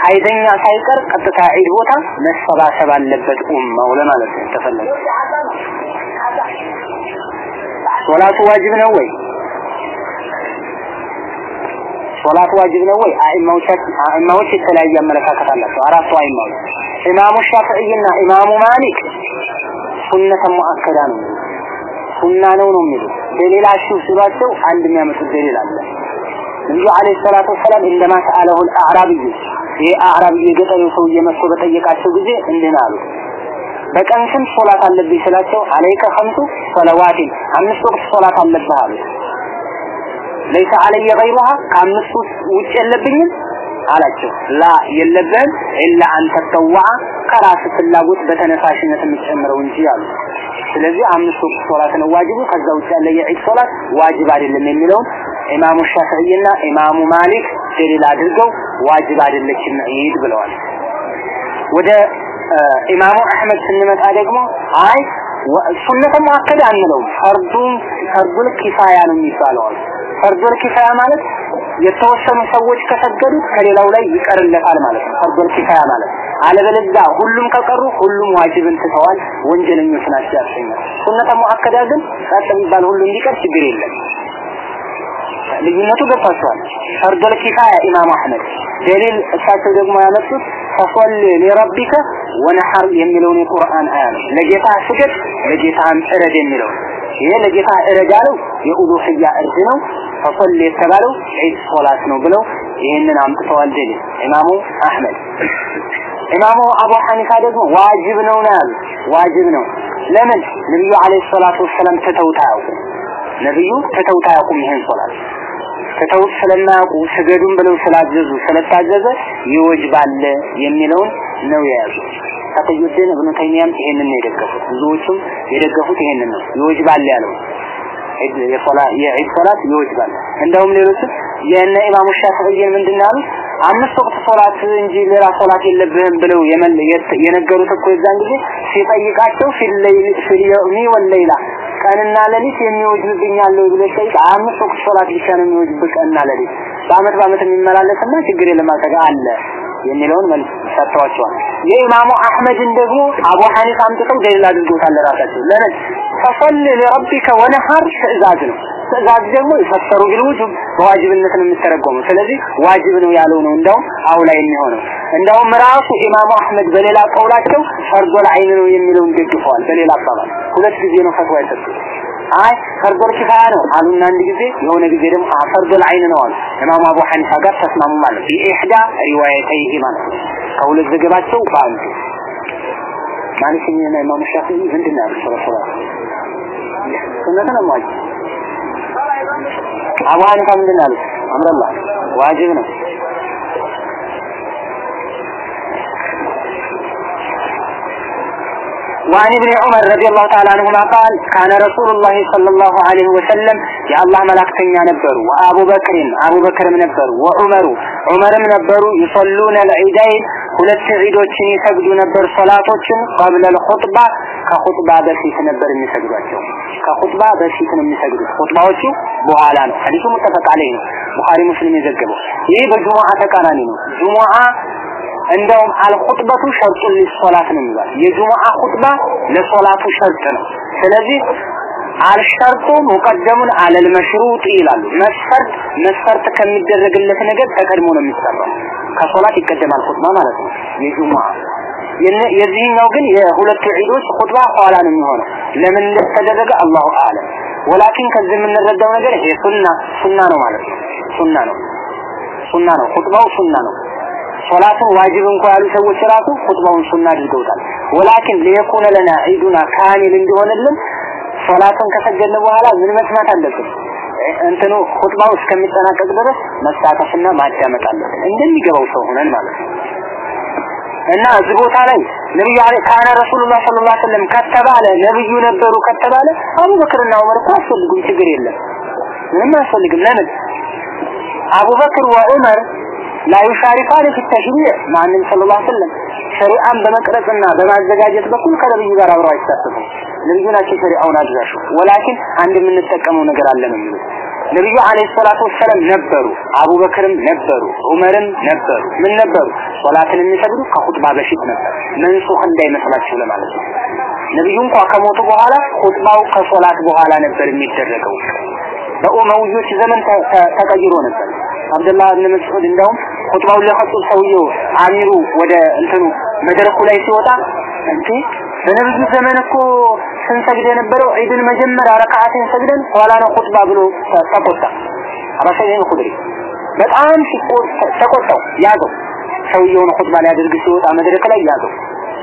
ሀይደኛ ሳይቀር ቀጥታ ዒድ ቦታ መሰባሰብ አለበት ኡማው ለማለት ነው ተፈለገ ሶላቱ ዋጅብ ነው ወይ? ሶላት ዋጅብ ነው ወይ? አኢማዎች የተለያየ አመለካከት አላቸው። አራቱ አኢማዎች ኢማሙ ሻፊዒና ኢማሙ ማሊክ ሱነተ ሙአከዳ ነው ሱና ነው ነው የሚሉት። በሌላችሁ ሲሏቸው አንድ የሚያመጡት ደሊል አለ ነብዩ አለይሂ ሰላቱ ወሰላም እንደማ ሰአለሁ አልአዕራቢይ ይሄ አዕራቢይ የገጠሩ ሰውዬ በጠየቃቸው ጊዜ እንዲህ አሉ በቀን ስንት ሶላት አለብኝ? ስላቸው አለይከ ኸምሱ ሰለዋቲን አምስት ወቅት ሶላት አለብህ አሉት። ለይሰ አለየ ገይሩሃ ከአምስት ውጭ የለብኝም? አላቸው። ላ የለብህም ኢላ አንተ ተጠዋ ከራስ ፍላጎት በተነሳሽነት የምትጨምረው እንጂ አሉ ስለዚህ አምስት ወቅት ሶላት ነው ዋጅቡ ከዛ ውጭ ያለ የዒድ ሶላት ዋጅብ አይደለም የሚለውን ኢማሙ ሻፊዒና ኢማሙ ማሊክ ደሊል አድርገው ዋጅብ አይደለችም ዒድ ብለዋል። ወደ ኢማሙ አህመድ ስንመጣ ደግሞ አይ ሱነተ ሙአከዳ አንለው ፈርዱን ኪፋያ ነው የሚባለው ፈርዱል ኪፋያ ማለት የተወሰኑ ሰዎች ከሰገዱት ከሌላው ላይ ይቀርለታል ማለት ነው። ፈርዱል ኪፋያ ማለት አለበለዚያ ሁሉም ከቀሩ ሁሉም ዋጅብን ትተዋል ወንጀለኞች ናቸው ያሰኛል። ሱነተ ሙአከዳ ግን ቀጥ የሚባል ሁሉ እንዲቀር ችግር የለም ልዩነቱ ገብቷቸዋል። ፈርዱል ኪፋያ ኢማም አህመድ። ደሊል እሳቸው ደግሞ ያመጡት ፈሶል ሊረቢከ ወነሐር የሚለውን የቁርአን አያ ነው። ለጌታ ስገድ ለጌታም እረድ የሚለው ይሄ ለጌታ እረድ ያለው የኡሉህያ እርድ ነው። ፈሶል የተባለው ዒድ ሶላት ነው ብለው ይህንን አምጥተዋል ደሊል ኢማሙ አህመድ። ኢማሙ አቡ ሐኒፋ ደግሞ ዋጅብ ነው ነው ያሉት። ዋጅብ ነው። ለምን? ነብዩ አለይሂ ሰላቱ ወሰለም ተተውታ ያውቁ ነብዩ ተተውታ ያውቁም ይሄን ሶላት ተተውት ስለማያውቁ ስገዱን ብለው ስላዘዙ ስለታዘዘ ይወጅባል የሚለውን ነው የያዙት ተቀዩድን እብኑ ተይሚያም ይሄንን ነው የደገፉት። ብዙዎቹም የደገፉት ይሄንን ነው። ይወጅባል ያለው የሶላ የዒድ ሶላት ይወጅባል እንደውም ሌሎች የነ ኢማሙ ሻፊዒን ምንድን ያሉት አምስት ወቅት ሶላት እንጂ ሌላ ሶላት የለብህም ብለው የነገሩት እኮ የዛን ጊዜ ሲጠይቃቸው ፊለይሊ ፊልየውሚ ወለይላ ቀንና ሌሊት የሚወጅብኝ አለው ብሎ ጠይቅ አምስት ወቅት ሶላት ብቻ ነው የሚወጅብህ ቀንና ሌሊት በአመት በአመት የሚመላለስና ችግር የለም አለ የሚለውን መልስ ሰጥተዋቸዋል። የኢማሙ አህመድን ደግሞ አቡ ሐኒፋ አምጥተው ደሊል አድርገውታል ለራሳቸው። ለምን ፈሰል ለረቢከ ወነሐር ትእዛዝ ነው። ትእዛዝ ደግሞ የፈሰሩ ቢልውጁብ በዋጅብነት ነው ስለዚህ ዋጅብ ነው ያለው ነው እንደውም አውላ የሚሆነው። እንደውም ራሱ ኢማሙ አህመድ በሌላ ቀውላቸው ፈርዶል አይን ነው የሚለውን ደግፈዋል። በሌላ አባባል ሁለት ጊዜ ነው ፈትዋ የሰጡት። አይ ፈርዶል ኪፋያ ነው አሉና አንድ ጊዜ የሆነ ጊዜ ደግሞ ፈርዶል አይን ነው አሉ። ኢማሙ አቡ ሐኒፋ ጋር ተስማሙ ማለት ኢህዳ ሪዋየተይሂ ማለት ከሁለት ዘገባቸው በአንዱ ማለት ነው። ኢማሙ ሻፊዒ ምንድን ነው ያሉት? ነው ዋጅብ አቡ ሐኒፋ ምንድን አለ? አምረላ ዋጅብ ነው። وعن ابن عمر رضي الله تعالى عنهما قال كان رسول الله صلى الله عليه وسلم يا الله ملاكتني نبرو وابو بكر ابو بكر من نبرو وعمر عمر من نبرو يصلون العيدين ሁለት ዒዶችን ይሰግዱ ነበር ሶላቶችን ቀብለ الخطبه ከኹጥባ በፊት ነበር የሚሰግዷቸው ከኹጥባ በፊት ነው የሚሰግዱት ኹጥባዎቹ በኋላ ነው። ሐዲሱ ሙተፈቅ ዐለይሂ ነው። ቡኻሪ ሙስሊም የዘገበው። ይህ በጁሙዓ ተቃራኒ ነው። ጁሙዓ እንደውም አልኹጥበቱ ሸርጡን ሊሶላት ነው የሚባል የጁሙዓ ኹጥባ ለሶላቱ ሸርጥ ነው። ስለዚህ አልሸርጡ ሙቀደሙን አለል መሽሩጥ ይላሉ። መስፈርት መስፈርት ከሚደረግለት ነገር ተቀድሞ ነው የሚሰራው። ከሶላት ይቀደማል ኹጥባ ማለት ነው። የጁሙዓ የዚህኛው ግን የሁለቱ ዒዶች ኹጥባ ኋላ ነው የሚሆነው። ለምን እንደተደረገ አላሁ አለም ወላኪን ከዚህ የምንረዳው ነገር ይሄ ሱና ሱና ነው ማለት ነው። ሱና ነው። ሱና ነው። ኹጥባው ሱና ነው። ሶላትን ዋጅብ እንኳን ያሉ ሰዎች ራሱ ኹጥባውን ሱና አድርገውታል። ወላኪን ለየኩነ ለና ዒዱና ካሚል እንዲሆንልን ሶላትን ከሰገድን በኋላ ምን መስማት አለብን? እንትኑ ኹጥባው እስከሚጠናቀቅ ድረስ መሳተፍና ማዳመጥ አለብን። እንደሚገባው ሰው ሆነን ማለት ነው እና እዚህ ቦታ ላይ ነብዩ አለ ካነ ረሱሉላህ ሰለላሁ ዐለይሂ ወሰለም ከተባለ ነብዩ ነበሩ ከተባለ አቡበክርና ዑመር እኮ አስፈልጉም ችግር የለም ምንም አያስፈልግም ለምን አቡበክር ወዑመር لا يشاركان في التشريع مع النبي صلى الله عليه وسلم ሸሪዓን በመቅረጽና በማዘጋጀት በኩል ከነብዩ ጋር አብረው አይሳተፉም ነብዩ ናቸው ሸሪዓውን አድራሹ ወላኪን አንድ የምንጠቀመው ነገር አለ ነው የሚሉት ነብዩ አለይሂ ሰላቱ ወሰለም ነበሩ። አቡበክርም ነበሩ። ዑመርም ነበሩ። ምን ነበሩ? ሶላትን የሚሰግዱ ከኹጥባ በፊት ነበር። መንሱኽ እንዳይመስላችሁ ለማለት ነው። ነብዩ እንኳ ከሞቱ በኋላ ኹጥባው ከሶላት በኋላ ነበር የሚደረገው። በኡመውዮች ዘመን ተቀይሮ ነበር። አብደላህ ብን መስዑድ እንደውም ኹጥባውን ለኸጡብ ሰውየው አሚሩ ወደ እንትኑ መድረኩ ላይ ሲወጣ እንዴ በነብዩ ዘመን እኮ ስንሰግድ የነበረው? ዒድን መጀመሪያ ረካዓትን ሰግደን ኋላ ነው ኹጥባ ብሎ ተቆጣ። አባሰይን ኹድሪ በጣም ተቆጣው ያዘው። ሰውየውን ኹጥባ ሊያደርግ ሲወጣ መድረክ ላይ ያዘው።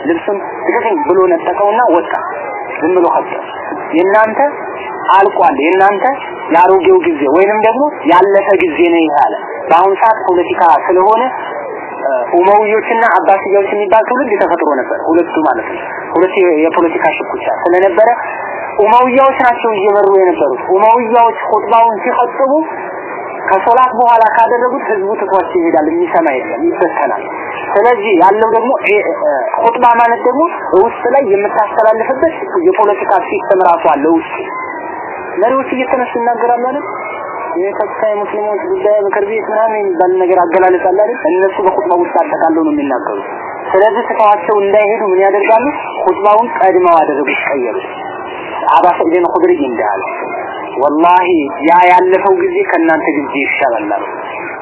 ልብሱን ትክክል ብሎ ነጠቀውና ወጣ። ዝም ብሎ ኸጠ የእናንተ አልቋል የእናንተ ያሮጌው ጊዜ ወይንም ደግሞ ያለፈ ጊዜ ነው ይላል። በአሁን ሰዓት ፖለቲካ ስለሆነ ኡመውዮችና አባሲያዎች የሚባል ትውልድ ተፈጥሮ ነበር። ሁለቱ ማለት ነው። ሁለት የፖለቲካ ሽኩቻ ስለነበረ ኡመውያዎች ናቸው እየመሩ የነበሩት። ኡመውያዎች ኹጥባውን ሲኸጥቡ ከሶላት በኋላ ካደረጉት ህዝቡ ትቷቸው ይሄዳል የሚሰማ የለም ይበተናል። ስለዚህ ያለው ደግሞ ኹጥባ ማለት ደግሞ ውስጥ ላይ የምታስተላልፍበት የፖለቲካ system ራሱ አለ ውስጥ መሪዎች እየተነሱ ይናገራሉ አይደል የከፍታ የሙስሊሞች ጉዳይ ምክር ቤት ምናምን የሚባል ነገር አገላለጽ አለ አይደል? እነሱ በኹጥባ ውስጥ አጠቃለው ነው የሚናገሩት። ስለዚህ ትተዋቸው እንዳይሄዱ ምን ያደርጋሉ? ኹጥባውን ቀድመው አደረጉት ቀየሩ። አባ ሰዒድን ኹድሪ እንዳለ ወላሂ ያ ያለፈው ጊዜ ከእናንተ ጊዜ ይሻላል አሉ።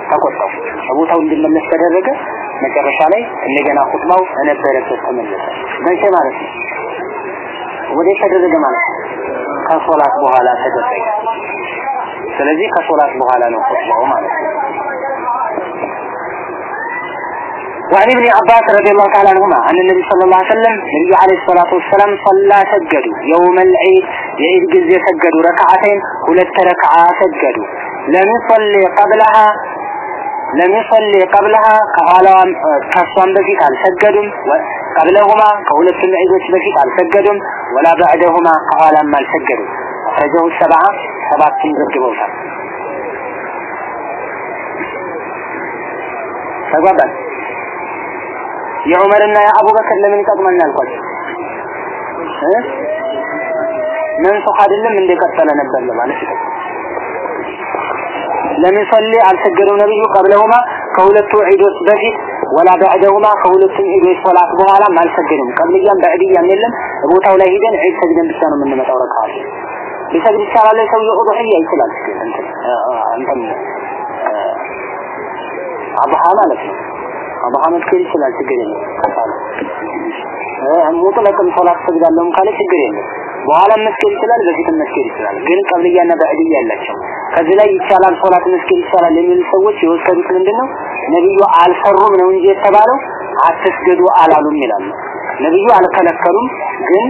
ተቆጣው ቦታው እንዲመለስ ተደረገ። መጨረሻ ላይ እንደገና ኹጥባው እነበረበት ተመለሰ። መቼ ማለት ነው? ወደ ተደረገ ማለት ነው? ከሶላት በኋላ ተደረገ ስለዚህ ከሶላት በኋላ ነው ኹጥባው ማለት ነው وعن ابن عباس رضي الله تعالى عنهما أن النبي صلى الله عليه وسلم النبي عليه الصلاة والسلام صلى سجدوا يوم العيد يعيد جزية سجدوا ركعتين ولت ركعة سجدوا لم يصلي قبلها لم يصلي قبلها كهلا كصام بفيت على سجدهم قبلهما كولت العيد بفيت على سجدهم ولا بعدهما كهلا ما سجدوا ፈጀው ሰባ ሰባትን ዘግበውታል። ተጓዳል የዑመርና የአቡበከር ለምን ይጠቅመናል አልኳቸው። መንሱህ አይደለም እንደቀጠለ ነበር ለማለት ይጠቅማል لم يصلي السجر النبي قبلهما ከሁለቱ ዒዶች በፊት ወላ በዕደውማ ከሁለቱ ዒዶች ሶላት በኋላ አልሰገድም። ቀብልያም በዕድያም የለም። ቦታው ላይ ሂደን ዒድ ሰግደን ብቻ ነው የምንመጣው ረካዋል ሊሰግድ ይቻላል። ሰውየው ኡድሕያ ይችላል። እንትን አብሃ ማለት ነው። አብሃ መስገድ ይችላል። ችግር ካለ ችግር የለም። በኋላ መስገድ ይችላል፣ በፊትም መስገድ ይችላል። ግን ቀብልያና በዕድያ ያላቸው ከዚህ ላይ ይቻላል ሶላት መስገድ ይቻላል የሚሉ ሰዎች የወሰዱት ምንድነው ነብዩ አልሰሩም ነው እንጂ የተባለው አትስገዱ አላሉም ይላሉ። ነብዩ አልከለከሉም፣ ግን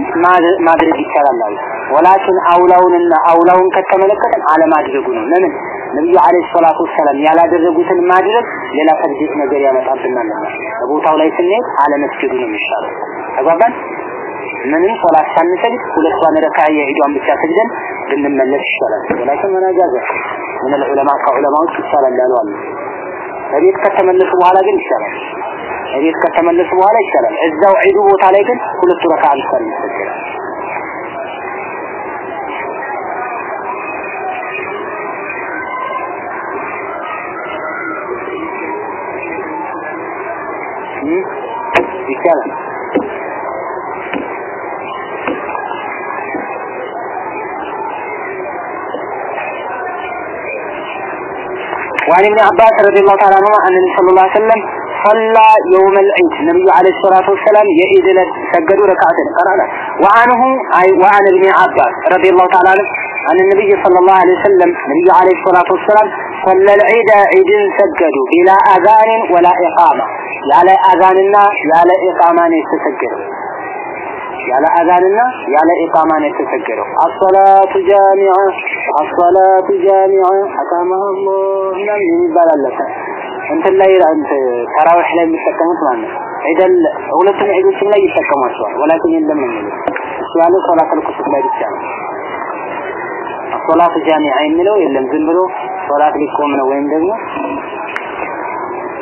ማድረግ ይቻላል አሉ። ወላኪን አውላውንና አውላውን ከተመለከተን አለማድረጉ ነው። ለምን ነብዩ አለይሂ ሰላቱ ወሰለም ያላደረጉትን ማድረግ ሌላ ተግዲት ነገር ያመጣብናል። ቦታው ላይ ስንሄድ አለመስገዱ ነው የሚሻለው። ተግባባን። ምንም ሶላት ሳንሰግድ ሁለቷን ረካ የዒዷን ብቻ ሰግደን ብንመለስ ይሻላል። ወላኪን መናጃዘ ምን ዑለማ ከዑለማዎች ይቻላል ያሉ ከቤት ከተመለሱ በኋላ ግን ይሻላል። እቤት ከተመለሱ በኋላ ይሻላል። እዛው ዒዱ ቦታ ላይ ግን ሁለቱ ረካ ብቻ ነው የሚሰገደው። ይቻላል። وعن ابن عباس رضي الله تعالى عنهما أن النبي صلى الله عليه وسلم صلى يوم العيد. النبي عليه الصلاة والسلام يعيد له سجدوا ركعتين. قرأنا. وعنه أي وعن ابن عباس رضي الله تعالى عنه أن النبي صلى الله عليه وسلم. النبي عليه الصلاة والسلام صلى العيد عيد سجدوا بلا أذان ولا إقامة. لا على أذاننا لا إقامة يتسجدوا على أذاننا لا إقامة يتسجدوا الصلاة جامعة الصلاة جامعة. أتامها الله. من بلالتها እንትን ላይ ተራዊህ ላይ የሚጠቀሙት ማለት ነው። ዒደል ሁለቱም ዒዶችም ላይ ይጠቀሟቸዋል ወላኪን የለም የሚሉት እሱ ያለው ሶላት ላይ ብቻ ነው። ሶላት ጃሚዓ የሚለው የለም። ዝም ብሎ ሶላት ሊቆም ነው ወይም ደግሞ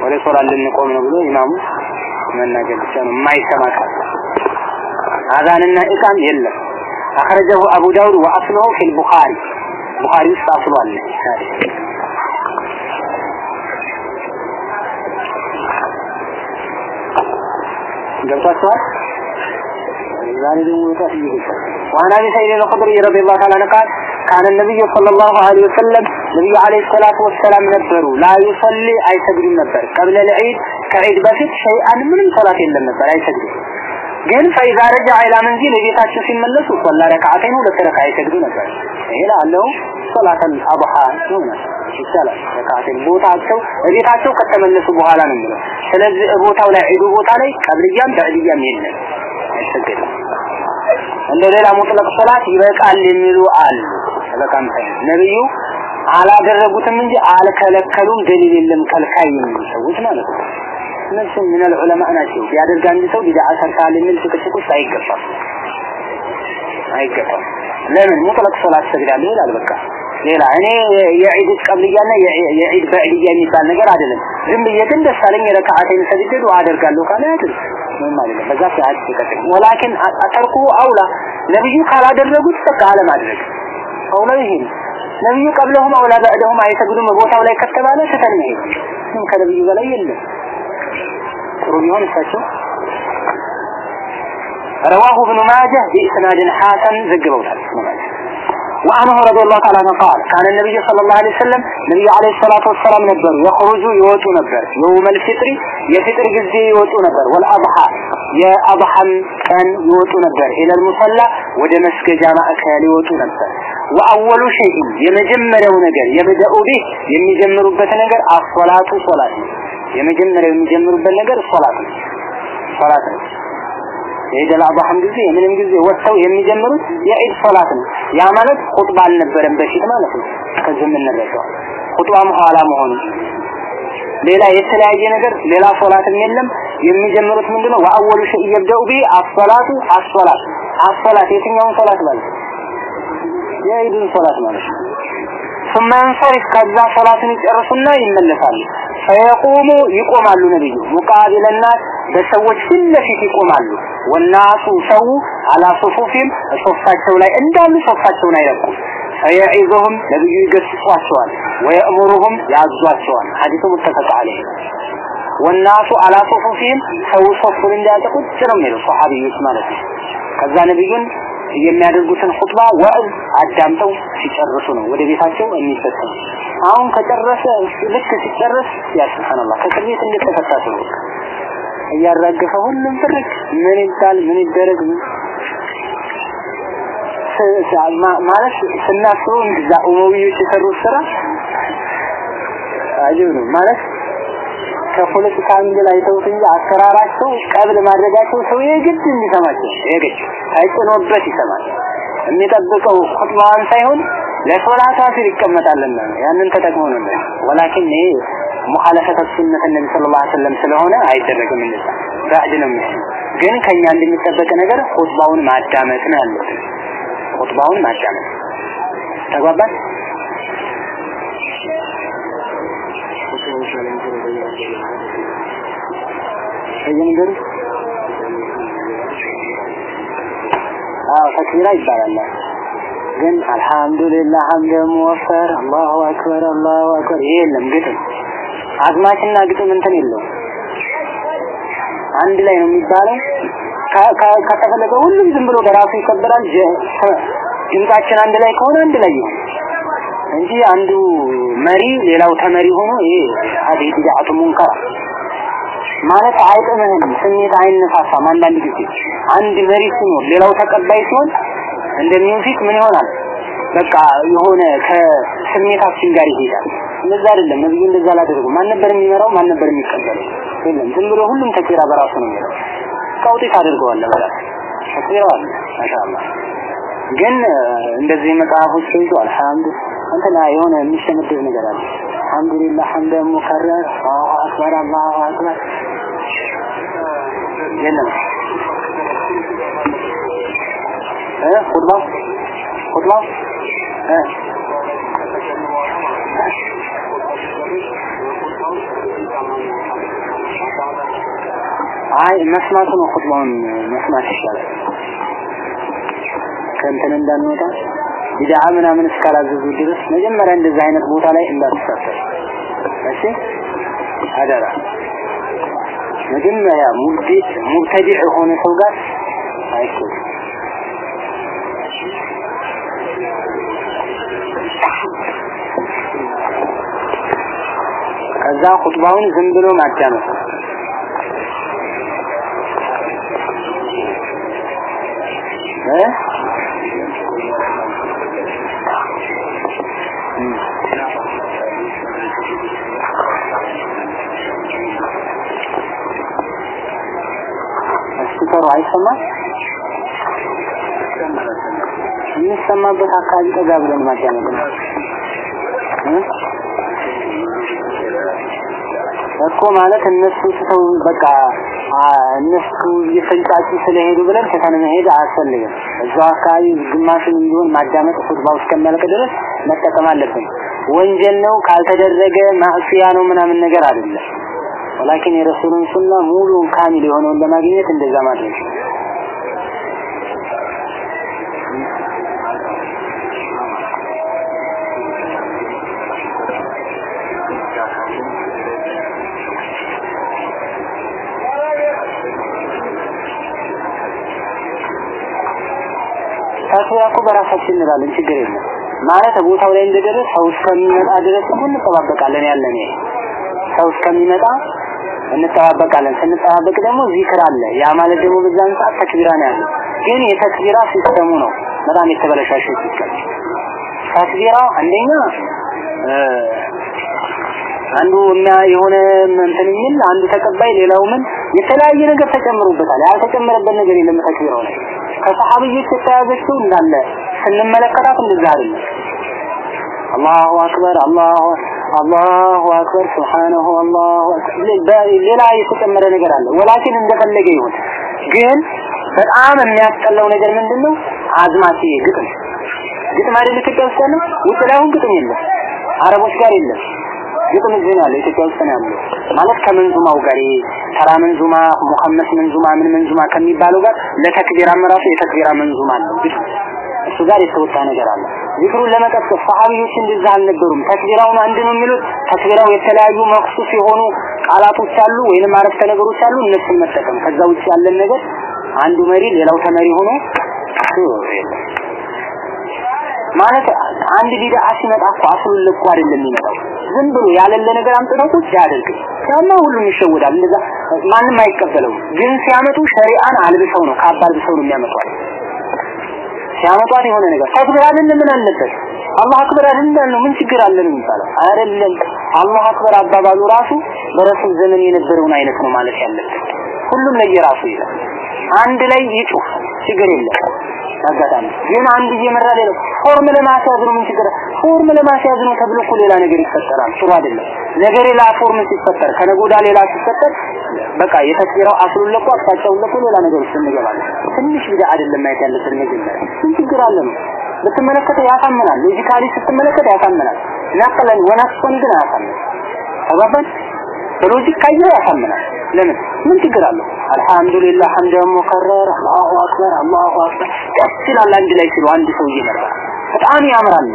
ወደ ሶላት ልንቆም ነው ብሎ ኢማሙ መናገር ብቻ ነው። የማይሰማ ካለ አዛንና ኢቃም የለም። አخرجه አቡ ዳውድ ወአስሉሁ ፊል ቡኻሪ። ቡኻሪ ውስጥ አስሉ አለ ገብቷችኋል ዛሬ ደግሞ ወጣት እየገባ وعن ابي سعيد الخدري رضي الله تعالى عنه قال كان النبي صلى الله عليه وسلم نبي عليه الصلاة والسلام ነበሩ لا يصلي አይሰግዱም ነበር قبل العيد ከዒድ በፊት ሸይአን ምንም ሶላት የለም ነበር አይሰግዱም ግን ፈይዛ ረጃ ኢላ መንዚል ቤታቸው ሲመለሱ ሶላ ረካዓተይን ሁለት ረካ ይሰግዱ ነበር ይሄ ላለው ሶላት አልአድሃ ይሆናል ይቻላል ረካዓተይን ቦታቸው ቤታቸው ከተመለሱ በኋላ ነው የሚለው። ስለዚህ ቦታው ላይ ዒዱ ቦታ ላይ ቀብልያም በዕድያም የለም። አይሰገድም እንደ ሌላ ሙጥለቅ ሶላት ይበቃል የሚሉ አሉ። በቃም ነብዩ አላደረጉትም እንጂ አልከለከሉም ደሊል የለም ከልካይ የሚሉ ሰዎች ማለት ነው። እነሱ ምን ዑለማ ናቸው። ቢያደርግ አንድ ሰው ቢድዓ ሰርተሃል የሚል ጭቅጭቅ አይገባም። አይገባም። ለምን? ሙጥለቅ ሶላት ሰግዳለሁ ይላል በቃ ሌላ እኔ የዒድ ቀብልያና የዒድ በዕድያ የሚባል ነገር አይደለም ዝም ብዬ ግን ደስ አለኝ ረካዓቴን ሰግጄ ዱዓ አደርጋለሁ ካለ አይደል ምንም አይደለም በዛ ሰዓት ይቀጥል ወላኪን አተርኩ አውላ ነብዩ ካላደረጉት በቃ አለማድረግ አውላ ይሄ ነብዩ ቀብለሁም አውላ በዕደሁም አይሰግዱም ቦታው ላይ ከተባለ ትተን ነው ምን ከነብዩ በላይ የለም ጥሩ ቢሆን እሳቸው رواه ابن ماجه بإسناد حسن ዘግበውታል وعنه رضي الله تعالى عنه قال كان النبي صلى الله عليه وسلم النبي عليه الصلاة والسلام نبر يخرج يوتو نبر يوم الفطر يفطر جزي يوتو نبر والأضحى يا أضحى كان يوتو نبر إلى المصلى وده مسك جامع كان يوتو نبر وأول شيء يمجمر نجر يبدأ به يمجمر نجر الصلاة صلاة يمجمر يمجمر نجر الصلاة صلاة የኢድ አልአድሃም ጊዜ የምንም ጊዜ ወጥተው የሚጀምሩት የኢድ ሶላት ነው። ያ ማለት ኹጥባ አልነበረም በፊት ማለት ነው። ከዚህ የምንረዳው ኹጥባም ኋላ መሆኑ ሌላ የተለያየ ነገር ሌላ ሶላትም የለም። የሚጀምሩት ምንድነው? ወአወሉ ሸይ ይብደኡ ቢ አሶላቱ አሶላት አሶላት የትኛውን ሶላት ማለት የኢድን ሶላት ማለት ነው። ثم ينصرف ከዛ ሶላትን ይጨርሱና ይመለሳሉ። ፈየቁሙ ይቆማሉ ነብዩ። ሙቃቢለና በሰዎች ፊት ይቆማሉ። ወናሱ ሰው አላሱፉፊም ሶፋቸው ላይ እንዳሉ ሶፋቸውን አይለቁም። ፈየዒዙሁም ነብዩ ይገስጿቸዋል። ወየእሙሩሁም ያዟቸዋል። ሐዲሱ ሙተፈቅ ወናሱ አላሱፉፊም ሰው ሶፉን እንዳያጠቁት ጭርም ነው ሰሃቢዎች ማለት ነው። ከዛ ነብዩን የሚያደርጉትን ኹጥባ ወዕዝ አዳምጠው ሲጨርሱ ነው ወደ ቤታቸው የሚፈተኑ አሁን ከጨረሰ ልክ ሲጨርስ ያ ሱብሃንአላህ ከእስር ቤት እንደተፈታ ሰው እያራገፈ ሁሉም ትርክ ምን ይባል ምን ይደረግ? ማለት ስናስበው እንደዛ ኡመዊዮች የሰሩት ስራ عجب ነው። ማለት ከፖለቲካ angle አይተውት እንጂ አሰራራቸው قبل ማድረጋቸው ሰው የግድ እንዲሰማቸው የግድ አይጭኖበት ይሰማል። የሚጠብቀው ኹጥባዋን ሳይሆን ለሶላታ ሲል ያንን ተጠቅሞ ነው ወላኪን ይሄ ሙኻለፈተ ሱነት ነቢ ሰለላሁ ዐለይሂ ወሰለም ስለሆነ አይደረግም እንደዛ። ባዕድ ነው ግን ከኛ እንደሚጠበቅ ነገር ኹጥባውን ማዳመጥ ነው ያለው። ኹጥባውን ማዳመጥ ተግባባን በየነገሩ አዎ ተክቢራ ይባላል። ግን አልহামዱሊላህ ሐምደ ሙወፈር አላሁ አክበር አላሁ አክበር። የለም ግጥም። አዝማችና ግጥም እንትን የለው አንድ ላይ ነው የሚባለው። ከተፈለገ ሁሉም ዝም ብሎ በራሱ ይከበራል። ድምጻችን አንድ ላይ ከሆነ አንድ ላይ ይሆን እንጂ አንዱ መሪ ሌላው ተመሪ ሆኖ ይሄ هذه بدعة منكرة ማለት አይጥምህም ስሜት አይነሳሳም አንዳንድ ጊዜ። አንድ መሪ ሲኖር ሌላው ተቀባይ ሲሆን እንደ music ምን ይሆናል? በቃ የሆነ ከስሜታችን ጋር ይሄዳል። እንደዛ አይደለም። ነብዩ እንደዛ አላደረጉም ማን ነበር የሚመራው? ማን ነበር የሚቀበለው? የለም። ዝም ብሎ ሁሉም ተክቢራ በራሱ ነው የሚለው። ቀውጢት አድርገዋል ተክቢራ አለ። ማሻአላህ። ግን እንደዚህ መጽሐፎች ይዞ أنت لا يونا مش نبيه نجرا الحمد لله حمد مكرر. الله أكبر الله أكبر. جنة إيه خطبة؟ خطبة؟ إيه. هاي نسمع كنا خطبان نسمع الشيء كنت نندان وده ቢድዓ ምናምን እስካላዘዙ ድረስ መጀመሪያ እንደዚህ አይነት ቦታ ላይ እንዳትሳተፍ እሺ? አደራ። መጀመሪያ ሙብተዲዕ የሆነ ሰው ጋር አይኮን ከዛ ኹጥባውን ዝም ብሎ ማዳመጥ። እ ስፒከሩ አይሰማም የሚሰማበት አካባቢ ጠጋ ብለን ማዳመጥ ነው። እኮ ማለት እነሱ ትተው በቃ እነሱ እየፈንጫጩ ስለሄዱ ብለን ትተን መሄድ አያስፈልግም። እዛው አካባቢ ግማሹን እንዲሆን ማዳመጥ ኹጥባው እስከሚያልቅ ድረስ መጠቀም አለብን። ወንጀል ነው ካልተደረገ ማዕሲያ ነው ምናምን ነገር አይደለም ወላኪን የረሱሉን ሱና ሙሉን ካሚል የሆነውን ለማግኘት እንደዛ ማድረግ። ታስቢያ እኮ በራሳችን እንላለን ችግር የለም። ማለት ቦታው ላይ እንደደረስ ሰው እስከሚመጣ ድረስ እኮ እንጠባበቃለን ያለን ሰው እስከሚመጣ እንጠባበቃለን። ስንጠባበቅ ደግሞ ዚክር አለ። ያ ማለት ደግሞ በዛን ሰዓት ተክቢራ ነው ያለው። ግን የተክቢራ system ኡ ነው በጣም የተበለሻሸ system። ተክቢራው አንደኛ አንዱ እና የሆነ እንትን የሚል አንዱ ተቀባይ ሌላው ምን የተለያየ ነገር ተጨምሮበታል። ያልተጨመረበት ነገር የለም ተክቢራው ላይ። ከሰሃቢዎች የተያዘችው እንዳለ ስንመለከታት እንደዛ አይደለም። አላሁ አክበር አላሁ አላሁ አክበር ሱብሃነሁ አላሁ ሌላ የተጨመረ ነገር አለ። ወላኪን እንደፈለገ ይሁን። ግን በጣም የሚያስጠላው ነገር ምንድነው? አዝማች ግጥም። ግጥም አይደል ኢትዮጵያ ውስጥ ግጥም የለም። አረቦች ጋር የለም። ግጥም እዚህ ነው ያለው ኢትዮጵያ ማለት ከመንዙማው ጋር ተራ መንዙማ ሙሐመድ መንዙማ ምን መንዙማ ከሚባለው ጋር ለተክቢራም ራሱ የተክቢራ መንዙማ ግጥም እሱ ጋር የተወጣ ነገር አለ ዚክሩን ለመቀጠል ሰሃቢዎች እንደዛ አልነበሩም። ተክቢራውን አንድ ነው የሚሉት። ተክቢራው የተለያዩ መክሱስ የሆኑ ቃላቶች አሉ ወይንም አረፍተ ነገሮች አሉ። እነሱን መጠቀም። ከዛ ውጭ ያለን ነገር አንዱ መሪ ሌላው ተመሪ ሆኖ ማለት አንድ ቢድዓ ሲመጣ እኮ አስሉን ለቆ አይደለም የሚመጣው። ዝም ብሎ ያለለ ነገር አምጥተው ቁጭ ያደርግ። ያማ ሁሉም ይሸወዳል። እንደዛ ማንም አይቀበለው ግን ሲያመጡ ሸሪዓን አልብሰው ነው ካባ አልብሰው ነው የሚያመጧት ሲያመጧት የሆነ ነገር አይደለም ምን አለበት አላህ አክበር አይደለም ነው ምን ችግር አለ ነው የሚባለው? አይደለም። አላህ አክበር አባባሉ ራሱ በረሱል ዘመን የነበረውን አይነት ነው ማለት ያለበት። ሁሉም ለየራሱ ይላል። አንድ ላይ ይጩህ ችግር የለም አጋጣሚ ግን አንድ እየመራ ሌላው ፎርም ለማስያዝ ነው ምን ፎርም ለማስያዝ ነው ተብሎ እኮ ሌላ ነገር ይፈጠራል። ጥሩ አይደለም። ነገር ሌላ ፎርም ሲፈጠር ከነጎዳ ሌላ ሲፈጠር በቃ የተስቢራው አስሉን ለቆ አቅጣጫውን ለቆ ሌላ ነገር ውስጥ ትንሽ ቢዳ አይደለም ማየት ያለብን መጀመሪያ። ምን ችግር አለ ነው ብትመለከተው ያሳምናል። ሎጂካሊ ስትመለከት ያሳምናል። ነቅለን ወነፍሰን ግን አያሳምንም። ተባባን በሎጂክ ካየው ያሳምናል። ለምን? ምን ችግር አለው? አልহামዱሊላህ ሐምደን ሙከረር አላሁ አክበር አላሁ አክበር። አንድ ላይ ሲሉ አንድ ሰው ይመርጣል በጣም ያምራል።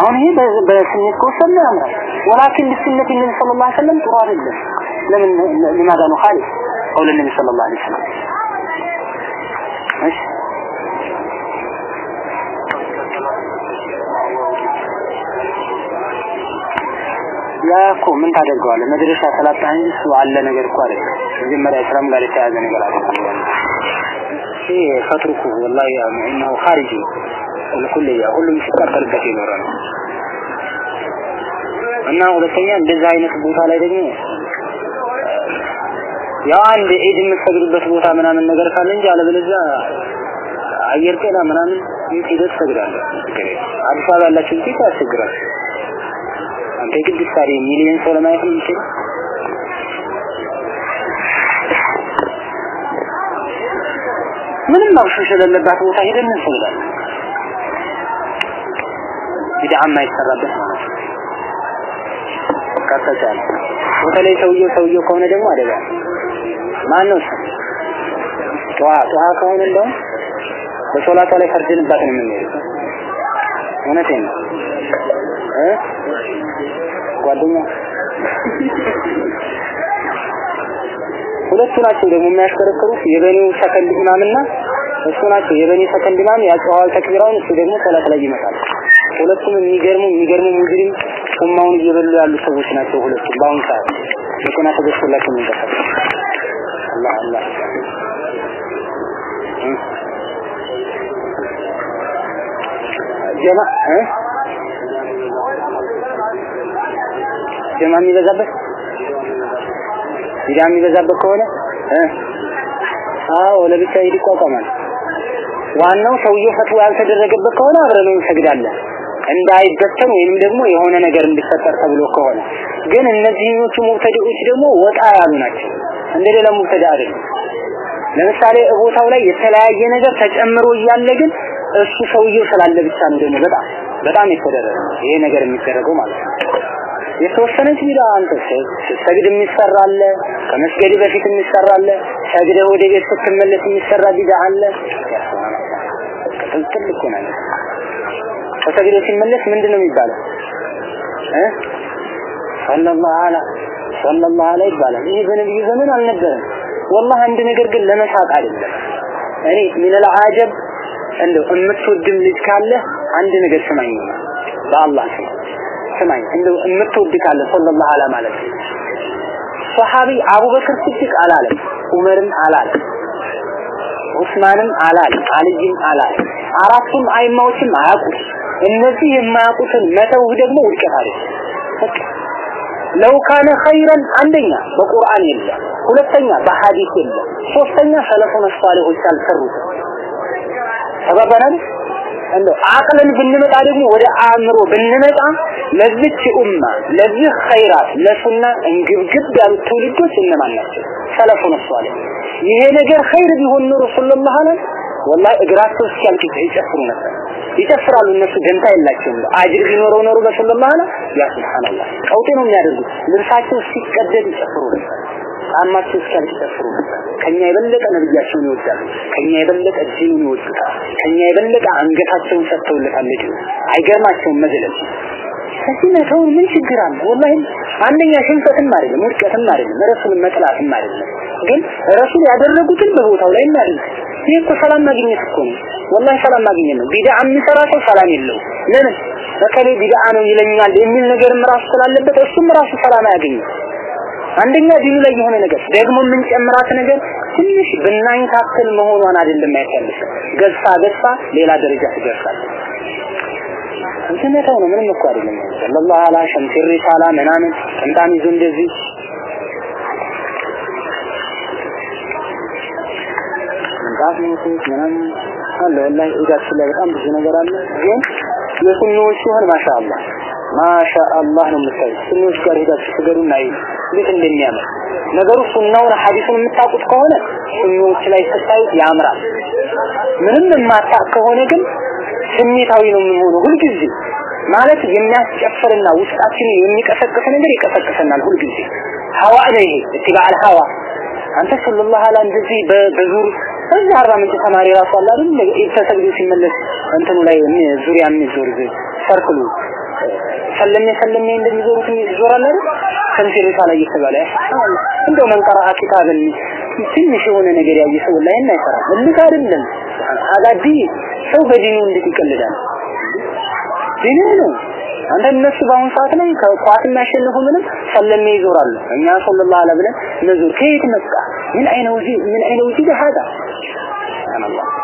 አሁን ይሄ በስሜት ከወሰነ ያምራል። ወላኪን ቢስነት ነብይ ሰለላሁ ዐለይሂ ጥሩ አይደለም። ለምን? لماذا نخالف قول النبي صلى الله እሺ። ያ እኮ ምን ታደርገዋለህ? መድረሻ ሰላጣህ እንጂ ነገር እኮ አይደለም። መጀመሪያ ኢስላም ጋር የተያያዘ ነገር አለ። ይሄ ፈትሩኩ ወላሂ ኢነሁ ኻሪጂ ለኩልያ ሁሉም ሲቀበልበት ይኖራል እና ሁለተኛ እንደዛ አይነት ቦታ ላይ ደግሞ ያው አንድ ኢድ የምትሰግድበት ቦታ ምናምን ነገር ካለ እንጂ አለበለዚያ አየር ጤና ምናምን ይህ ሂደት ትሰግዳለህ። አዲስ አበባ ያላችሁ ጊዜ ያስቸግራችሁ ግድ ስታዲየም ሚሊዮን ሰው ለማየት የሚችል ምንም መብሹሽ የሌለባት ቦታ ሄደን እንሰግዳለን ቢድዓ የማይሰራበት ማለት ነው። በተለይ ሰውየው ሰውየው ከሆነ ደግሞ አደጋ ማን ነው ጧ ጧ ከሆነ እንደውም በሶላቷ ላይ ፈርድንባት ነው የምንሄደው። እውነቴን ነው። እ ጓደኛ? ሁለቱ ናቸው ደግሞ የሚያሽከረክሩት። የበኒው ሰከንድ ኢማምና እሱ ናቸው የበኒ ሰከንድ ኢማም ያጨዋል ተክቢራውን እሱ ደግሞ ሰላት ላይ ይመጣል። ሁለቱም የሚገርሙ የሚገርሙ ሙጅሪም ኡማውን እየበሉ ያሉ ሰዎች ናቸው ሁለቱም በአሁኑ ሰዓት። መኪና ተገዝቶላቸው የሚንቀሳቀሱ አላህ አላህ። ጀማ እ ጀማ የሚበዛበት? ቢዳ የሚበዛበት ከሆነ? አዎ ለብቻ ይቋቋማል። ዋናው ሰውየው ፈትዋ ያልተደረገበት ከሆነ አብረን እንሰግዳለን። እንዳይበተን ወይንም ደግሞ የሆነ ነገር እንዲፈጠር ተብሎ ከሆነ። ግን እነዚህኞቹ ሙብተዲዎች ደግሞ ወጣ ያሉ ናቸው። እንደሌላ ሙብተዲ አይደለም ለምሳሌ ቦታው ላይ የተለያየ ነገር ተጨምሮ እያለ ግን እሱ ሰውየው ስላለ ብቻ ነው ደግሞ በጣም በጣም የተደረገ ይሄ ነገር የሚደረገው ማለት ነው የተወሰነች ቢዳ አንተ ሰግድ የሚሰራለ ከመስገድ በፊት የሚሰራለ ሰግደ ወደ ቤት ስትመለስ የሚሰራ ቢዳ አለ ትልቅ ሆነ ከሰግደ ሲመለስ ምንድነው የሚባለው እ ሰለላሁ ዐላ ሰለላሁ ዐላ ይባላል ይሄ በነብዩ ዘመን አልነበረም والله አንድ ነገር ግን ለመሳቅ አይደለም እኔ ምን العجب እንደው የምትወድም ልጅ ካለ አንድ ነገር ስማኝ በአላህ ስም ስማኝ እንደው የምትወድ ካለ ሰለላሁ ዐላ ማለት ሷሃቢ አቡበክር ሲድቅ አላለም ዑመርም አላለም ዑስማንም አላለም አልይም አላለም አራቱም አይማዎችም አያውቁት እነዚህ የማያውቁትን መተውህ ደግሞ ውድቀት አይደለም ለው ካነ ኸይረን አንደኛ በቁርአን የለም ሁለተኛ በሐዲስ የለም ሶስተኛ ሰለፉን ሷሊሆች አልሰሩት ተባባናል እንደው አቅለን ብንመጣ ደግሞ ወደ አእምሮ ብንመጣ ለዚች ኡማ ለዚህ ኸይራት ለሱና እንግብግብ ያሉት ትውልዶች እነማን ናቸው? ሰለፉን ሷሊህ። ይሄ ነገር ኸይር ቢሆን ኖሮ ሰለላሁ ዐለይሂ ወላሂ እግራቸው እስኪያልቅ ይጨፍሩ ነበር። ይጨፍራሉ እነሱ ደንታ የላቸውም። አጅር ቢኖረው ኖሮ በሰለላሁ ዐለይሂ ያ ሱብሃንአላህ ቀውጤ ነው የሚያደርጉት። ልብሳቸው ሲቀደድ ይጨፍሩ ነበር። ጫማቸው እስኪያልቅ ይጨፍሩ ነበር። ከኛ የበለጠ ነብያቸውን ይወዳሉ። ከኛ የበለጠ ዲኑን ይወዱታል። ከኛ የበለጠ አንገታቸውን ሰጥተውለታል። አይገርማቸውም መዝለል ከዚህ መተው ምን ችግር አለ? ወላሂ አንደኛ ሽንፈትም አይደለም ውድቀትም አይደለም ረሱልን መጥላትም አይደለም። ግን ረሱል ያደረጉትን በቦታው ላይ እናድርግ። ይህ እኮ ሰላም ማግኘት እኮ ነው። ወላሂ ሰላም ማግኘት ነው። ቢድዓ የሚሰራ ሰው ሰላም የለው። ለምን በከሌ ቢድዓ ነው ይለኛል የሚል ነገርም ራሱ ስላለበት እሱም ራሱ ሰላም አያገኝም። አንደኛ ዲኑ ላይ የሆነ ነገር ደግሞ የምንጨምራት ነገር ትንሽ ብናኝ ታክል መሆኗን አይደለም ማየት ገዝፋ ገዝፋ ሌላ ደረጃ ትደርሳለች። እንትነተው ነው ምንም እኮ አይደለም። ሰለላሁ ዐላ ሸምሲር ሪሳላ ምናምን ጥምጣም ይዞ እንደዚህ በጣም ብዙ ነገር አለ። ግን የሱኒዎች ሲሆን ማሻአላህ ማሻአላህ ነው የምታዩት። ሱኒዎች ጋር ሄዳችሁ ስገዱና እዩ እንዴት እንደሚያምር ነገሩ ሱናውን ሐዲሱን የምታውቁት ከሆነ ሱኒዎች ላይ ስታዩት ያምራል። ምንም የማታውቅ ከሆነ ግን ስሜታዊ ነው የሚሆነው ሁልጊዜ። ማለት የሚያስጨፍርና ውስጣችንን የሚቀሰቅስ ነገር ይቀሰቅሰናል ሁልጊዜ። ሀዋ ነው ይሄ ኢትባዕ ሀዋ። አንተ ሰለላሁ ዐላ እንደዚህ በዙር እዛ አርባ ምንጭ ተማሪ ራሱ አለ አይደል? ተሰግዶ ሲመለስ እንትኑ ላይ ዙሪያ የሚዞር ሰርክሉ ሰለሜ ሰለሜ እንደሚዞሩት ይዞራል አይደል? ተንሲር ላይ እየተባለ እንደው መንቀራ ኪታብን ትንሽ የሆነ ነገር ያየ ሰው ላይ እና ይሰራ እልክ አይደለም። አጋዲ ሰው በዲኑ እንዴት ይቀልዳል? ዲኑ ነው። አንዳንድ ነፍስ በአሁኑ ሰዓት ላይ ከቋት የሚያሸንፉ ምንም ሰለም ይዞራሉ። እኛ ሰለላሁ ዐለይሂ ብለን መዞር ከየት መጣ? ምን አይነ ወጂ ምን አይነ ወጂ ሀዳ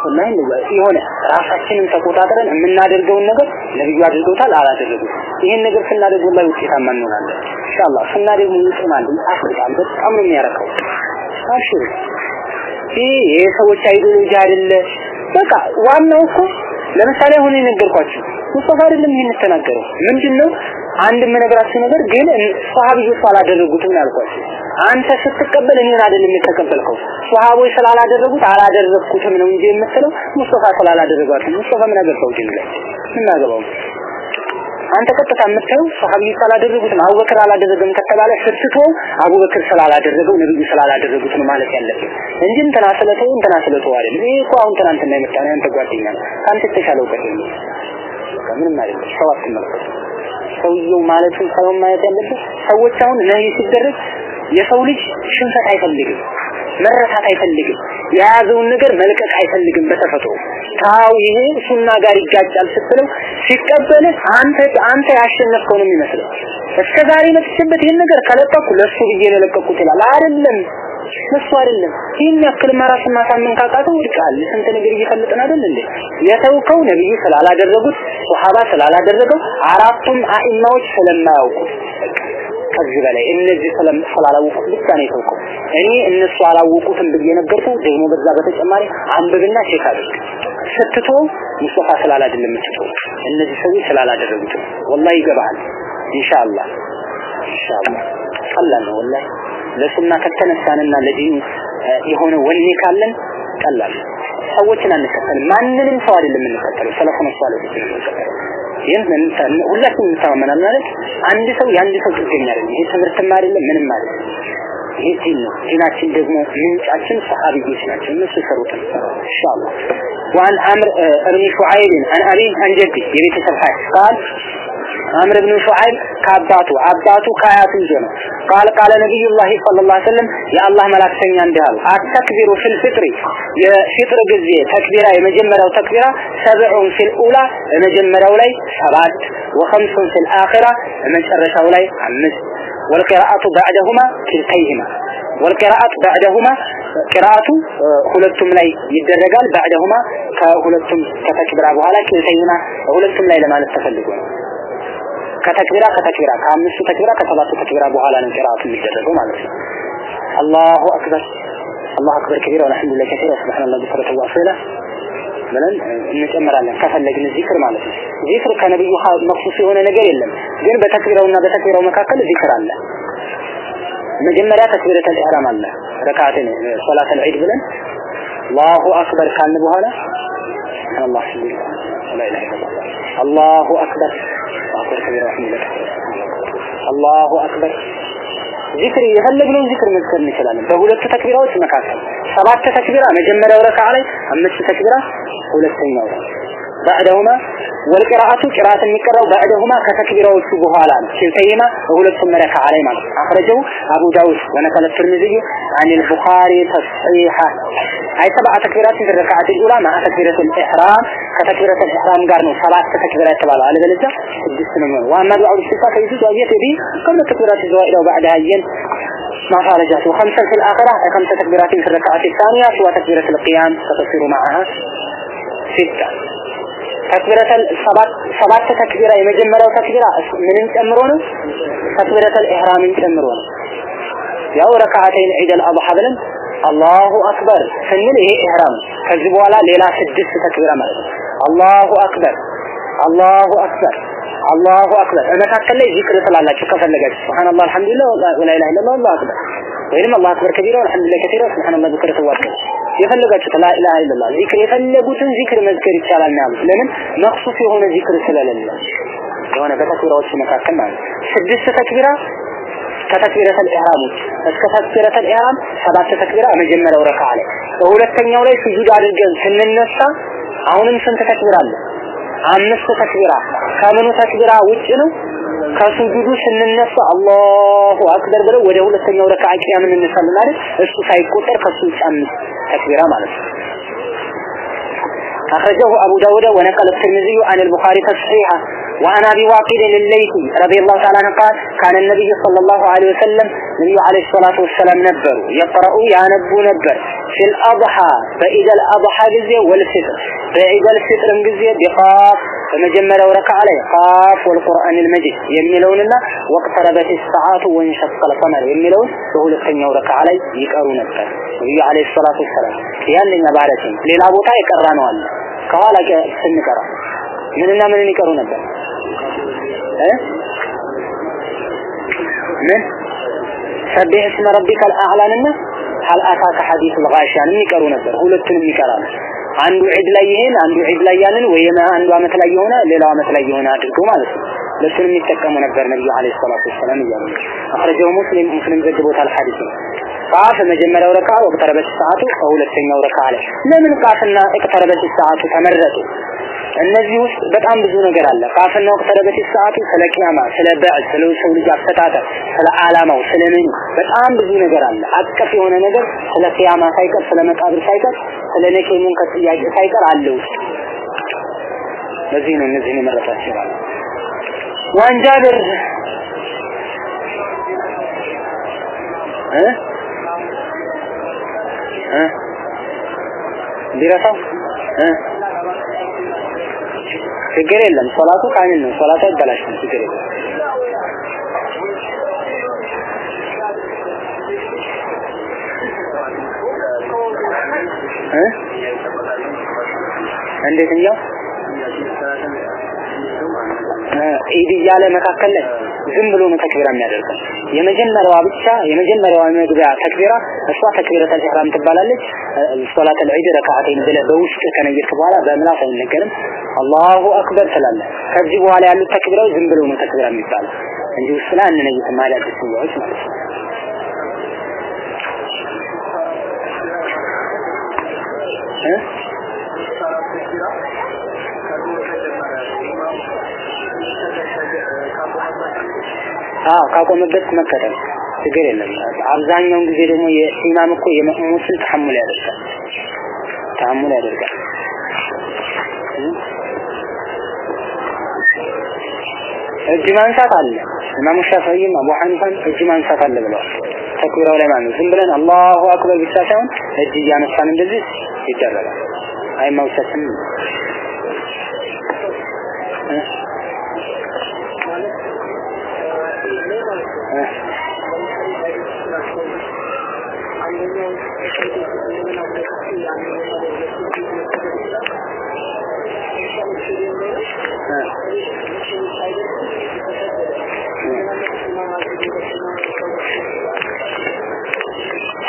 ወላሂ የሆነ ራሳችንን ተቆጣጥረን የምናደርገውን ነገር ለብዩ አድርገውታል አላደረጉም። ይሄን ነገር ስናደርግ ላይ ውጤታማ እንሆናለን ኢንሻአላህ። ስናደርግ እንጽማለን፣ አፍርቃል በጣም ነው የሚያረካው። አሽሩ ይሄ የሰዎች አይዲዮሎጂ አይደለ በቃ ዋናው እኮ ለምሳሌ አሁን የነገርኳችሁ ሙስጠፋ አይደለም ይሄን ተናገረው ምንድነው አንድ የምነግራችሁ ነገር ግን ሷሃቢዎች አላደረጉትም ያልኳችሁ። አንተ ስትቀበል እኔን አይደለም የተቀበልከው። ሷሃቦች ስላላደረጉት አላደረኩትም ነው እንጂ የምትለው ሙስጠፋ ስላላደረጓት ሙስጠፋ ምን አገባው ላይ ምን አገባው አንተ ቀጥታ የምታየው ሷሃቢ ስላላደረጉት ነው አቡበክር አላደረገም ከተባለ ስትቶ አቡበክር ስላላደረገው ነብዩ ስላላደረጉት ነው ማለት ያለብን እንጂ እንትና ስለተው እንትና ስለተው አይደለም። ይሄ እኮ አሁን ትናንትና የመጣ ነው አንተ ጓደኛ ነው። ካንተ የተሻለ እውቀት የለም። ምንም አይደለም ሰው አትመልከቱ ሰውየው ማለቱን ሳይሆን ማየት ያለበት ሰዎች አሁን ነህይ ሲደረግ የሰው ልጅ ሽንፈት አይፈልግም መረታት አይፈልግም። የያዘውን ነገር መልቀቅ አይፈልግም በተፈጥሮ። ታው ይሄ ሱና ጋር ይጋጫል ስትለው ሲቀበልህ አንተ አንተ ያሸነፍከው ነው የሚመስለው። እስከ መጥቼበት ይሄን ነገር ከለቀኩ ለሱ ብዬ ነው ለቀኩት ይላል። አይደለም እሱ አይደለም። ይህን ያክል ማራስን ማሳመን ካቃተው ወድቃል ስንት ነገር እየፈለጥን አይደል እንዴ? የተውከው ነብዩ ስላላደረጉት ሱሐባ ስላላደረገው አራቱም አኢማዎች ስለማያውቁት ከዚህ በላይ እነዚህ ስላላወቁት ብቻ ነው የተውከው እኔ እነሱ አላወቁትም ብዬ ነገርኩ ደግሞ በዛ በተጨማሪ አንብብና check አድርግ። ስትቶ ሙስጠፋ ስላላደለም የምትተው እነዚህ ሰዎች ስላላደረጉት ወላሂ ይገባሃል። ኢንሻአላህ ኢንሻአላህ። ቀላል ነው ወላሂ። ለሱና ከተነሳንና ለዲኑ የሆነ ወኔ ካለን ቀላል ሰዎችን አንከተልም። ማንንም ሰው አይደለም የምንከተለው። ሰለፉን ሷለ ይህን ሁላችንም እንተማመናለን ማለት አንድ ሰው የአንድ ሰው ጥገኛ አይደለም ይሄ ትምህርትም አይደለም ምንም አይደለም ይሄ ዲን ነው ዲናችን ደግሞ ምንጫችን ሰሃቢዎች ናቸው እነሱ ሰሩት ኢንሻአላህ وعن عمرو بن شعيب عن أبيه عن جده የቤተሰብ ሀይ قال عمرو بن شعيب ከአባቱ አባቱ ከአያቱ ይዞ ነው قال قال نبي الله صلى الله عليه وسلم يا الله መላእክተኛ እንዳሉ አተክቢሩ ፊል ፍጥሪ የፍጥር ጊዜ ተክቢራ የመጀመሪያው ተክቢራ ሰብዑን ፊል ኡላ የመጀመሪያው ላይ ሰባት ወኸምሱን ፊል አኺራ የመጨረሻው ላይ አምስት والقراءة بعدهما كلتيهما والقراءة بعدهما قراءة ሁለቱም ላይ ይደረጋል بعدهما ከሁለቱም ከተክቢራ በኋላ كلتيهما ሁለቱም ላይ ለማለት ተፈልጎ ነው ከተክቢራ ከተክቢራ ከአምስቱ ተክቢራ ከሰባቱ ተክቢራ በኋላ ነው ቅራአቱ የሚደረገው ማለት ነው አላሁ አክበር አላሁ አክበር ከቢራ ወልሐምዱሊላህ ከሲራ ሱብሃንአላህ ቢከረቱ ወአስላ ብለን እንጨምራለን ከፈለግን ዚክር ማለት ነው ዚክር ከነብዩ መክሱስ የሆነ ነገር የለም ግን በተክቢራውና በተክቢራው መካከል ዚክር አለ መጀመሪያ ተክቢረተል ኢህራም አለ ረካዓትን ሶላተል ዒድ ብለን አላሁ አክበር ካልን በኋላ አላህ ላ ኢላሀ ኢላላህ አላሁ አክበር አክበር ከቢራ ወልሐምዱሊላህ አላሁ አክበር ዚክር የፈለግነውን ዚክር መዝከር እንችላለን። በሁለቱ ተክቢራዎች መካከል ሰባት ተክቢራ መጀመሪያው ረካዓ ላይ አምስት ተክቢራ ሁለተኛው بعدهما والقراءة قراءة የሚቀራው بعدهما ከተክቢራዎቹ በኋላ ነው ሲልተይና ሁለቱም ረካዓ ላይ أخرجه أبو አቡ ዳውድ ወነከለ ትርሚዚ عن البخاري تصحيحه. أي سبع تكبيرات في الركعة الأولى مع تكبيرة الإحرام. كتكبيرة الإحرام قارنوا ثلاث تكبيرات تبعوا على ذلك الجسم المنور وأما دعاء الاستفاء فيجوز أن يتبي قبل تكبيرات الزوائد وبعدها ين ما خرجت وخمسة في الآخرة خمسة تكبيرات في الركعة الثانية سوى تكبيرة القيام تتصير معها ستة. ተክቢረተል ሰባት ሰባት ተክቢራ የመጀመሪያው ተክቢራ ምንን ጨምሮ ነው? ተክቢረተል ኢህራምን ጨምሮ ነው። ያው ركعتين ዒደል አድሃ ብለን አላሁ አክበር ስንል ይሄ ኢህራም ከዚህ በኋላ ሌላ ስድስት ተክቢራ ማለት ነው። አላሁ አክበር አላሁ አክበር አላሁ አክበር መካከል ላይ ዚክር ስላላችሁ ከፈለጋችሁ ሱብሃንአላህ አልሐምዱሊላህ ወላ ኢላሃ ኢለላህ አላሁ አክበር ወይንም الله أكبر كبيرا الحمد لله كثيرا ሱብሃንአላህ ዚክር ተዋከል የፈለጋችሁት ላ ኢላሃ ኢለላህ ዚክር የፈለጉትን ዚክር መዝከር ይቻላል ነው። ለምን? مخصوص የሆነ ዚክር ስለሌለ የሆነ በተክቢራዎች መካከል ማለት ስድስት ተክቢራ ከተክቢረተል ኢህራም እስከ ተክቢረተል ኢህራም ሰባት ተክቢራ መጀመሪያው ረካዓ ላይ። በሁለተኛው ላይ ስጁድ አድርገን ስንነሳ አሁንም ስንት ተክቢራ አለ? አምስት ተክቢራ። ከምኑ ተክቢራ ውጭ ነው ከሱጁዱ ስንነሳ አላሁ አክበር ብለው ወደ ሁለተኛው ረካዓ ቂያም እንነሳለን አይደል እሱ ሳይቆጠር ከሱ ውጭ አምስት ተክቢራ ማለት ነው أخرجه أبو داود ونقل الترمذي عن البخاري تصحيحا وعن أبي واقد الليثي رضي الله تعالى عنه قال كان النبي صلى الله عليه وسلم النبي عليه الصلاة والسلام نبر يقرأ ينبو نبر في الأضحى فإذا الأضحى جزية والفطر فإذا الفطر جزية بقاف فمجمل ورك عليه. قاف والقرآن المجيد. يميلون الله. واقتربت الساعة وانشق القمر. يميلون فهو لقين ورك عليه. يكارون الكار وهي عليه الصلاة والسلام. كيان للنبارتين للابوتا يكرانوا الله. قال كسن كرا من أنا من يكارون الكار إيه؟ من؟ سبح اسم ربك الأعلى. لنا هل أتاك حديث الغاشي؟ يعني يكارون الكار هو لقين يكارون الكار አንዱ ዒድ ላይ ይሄን አንዱ ዒድ ላይ ያንን ወይ አንዱ አመት ላይ የሆነ ሌላው አመት ላይ የሆነ አድርጎ ማለት ነው። ለሱን የሚጠቀሙ ነበር ነብዩ አለይሂ ሰላቱ ወሰለም እያሉ አخرجው ሙስሊም ሙስሊም ዘግቦታል ሐዲስ ቃፍ መጀመሪያው ረካ ወቅተረበት ሰዓቱ ሁለተኛው ረካ አለ። ለምን ቃፍና እቅተረበት ሰዓቱ ተመረጡ? እነዚህ ውስጥ በጣም ብዙ ነገር አለ ቃፍና ወቅተረበት ሰዓቱ ስለ ቂያማ ስለ በዕድ ስለ ሰው ልጅ አፈጣጠር ስለ ዓላማው ስለ ምን በጣም ብዙ ነገር አለ አቀፍ የሆነ ነገር ስለ ቂያማ ሳይቀር ስለ መቃብር ሳይቀር ስለ ነቄ ሙንከር ጥያቄ ሳይቀር አለ ውስጥ ለዚህ ነው እነዚህን የመረጣት ይችላል وعن جابر እ እ ቢረሳው እ ችግር የለም። ሶላቱ ካሚል ነው። ሶላቱ አይበላሽም። ችግር የለም። እንዴት እንዲያው ኢድ እያለ መካከል ላይ ዝም ብሎ ነው ተክቢራ የሚያደርገው። የመጀመሪያዋ ብቻ የመጀመሪያዋ መግቢያ ተክቢራ እሷ ተክቢረተል ኢህራም ትባላለች። ሶላተል ዒድ ረካዓተይን ብለህ በውስጥ ከነገርክ በኋላ በምላስ አይነገርም። አላሁ አክበር ትላለህ። ከዚህ በኋላ ያሉት ተክቢራዎች ዝም ብሎ ነው ተክቢራ የሚባለው። እንጂ ውስጥ ላይ አንነይትም ማለት ነው። እ አዎ ካቆመበት መከተል ችግር የለም። አብዛኛውን ጊዜ ደግሞ የኢማም እኮ የመእሙትን ተሐሙል ያደርጋል። ተሐሙል ያደርጋል። እጅ ማንሳት አለ። ኢማሙ ሻፊዒም አቡ ሐኒፋም እጅ ማንሳት አለ ብለዋል። ተክቢራው ላይ ማለት ዝም ብለን አላሁ አክበር ብቻ ሳይሆን እጅ እያነሳን እንደዚህ ይደረጋል። አይማውሰትም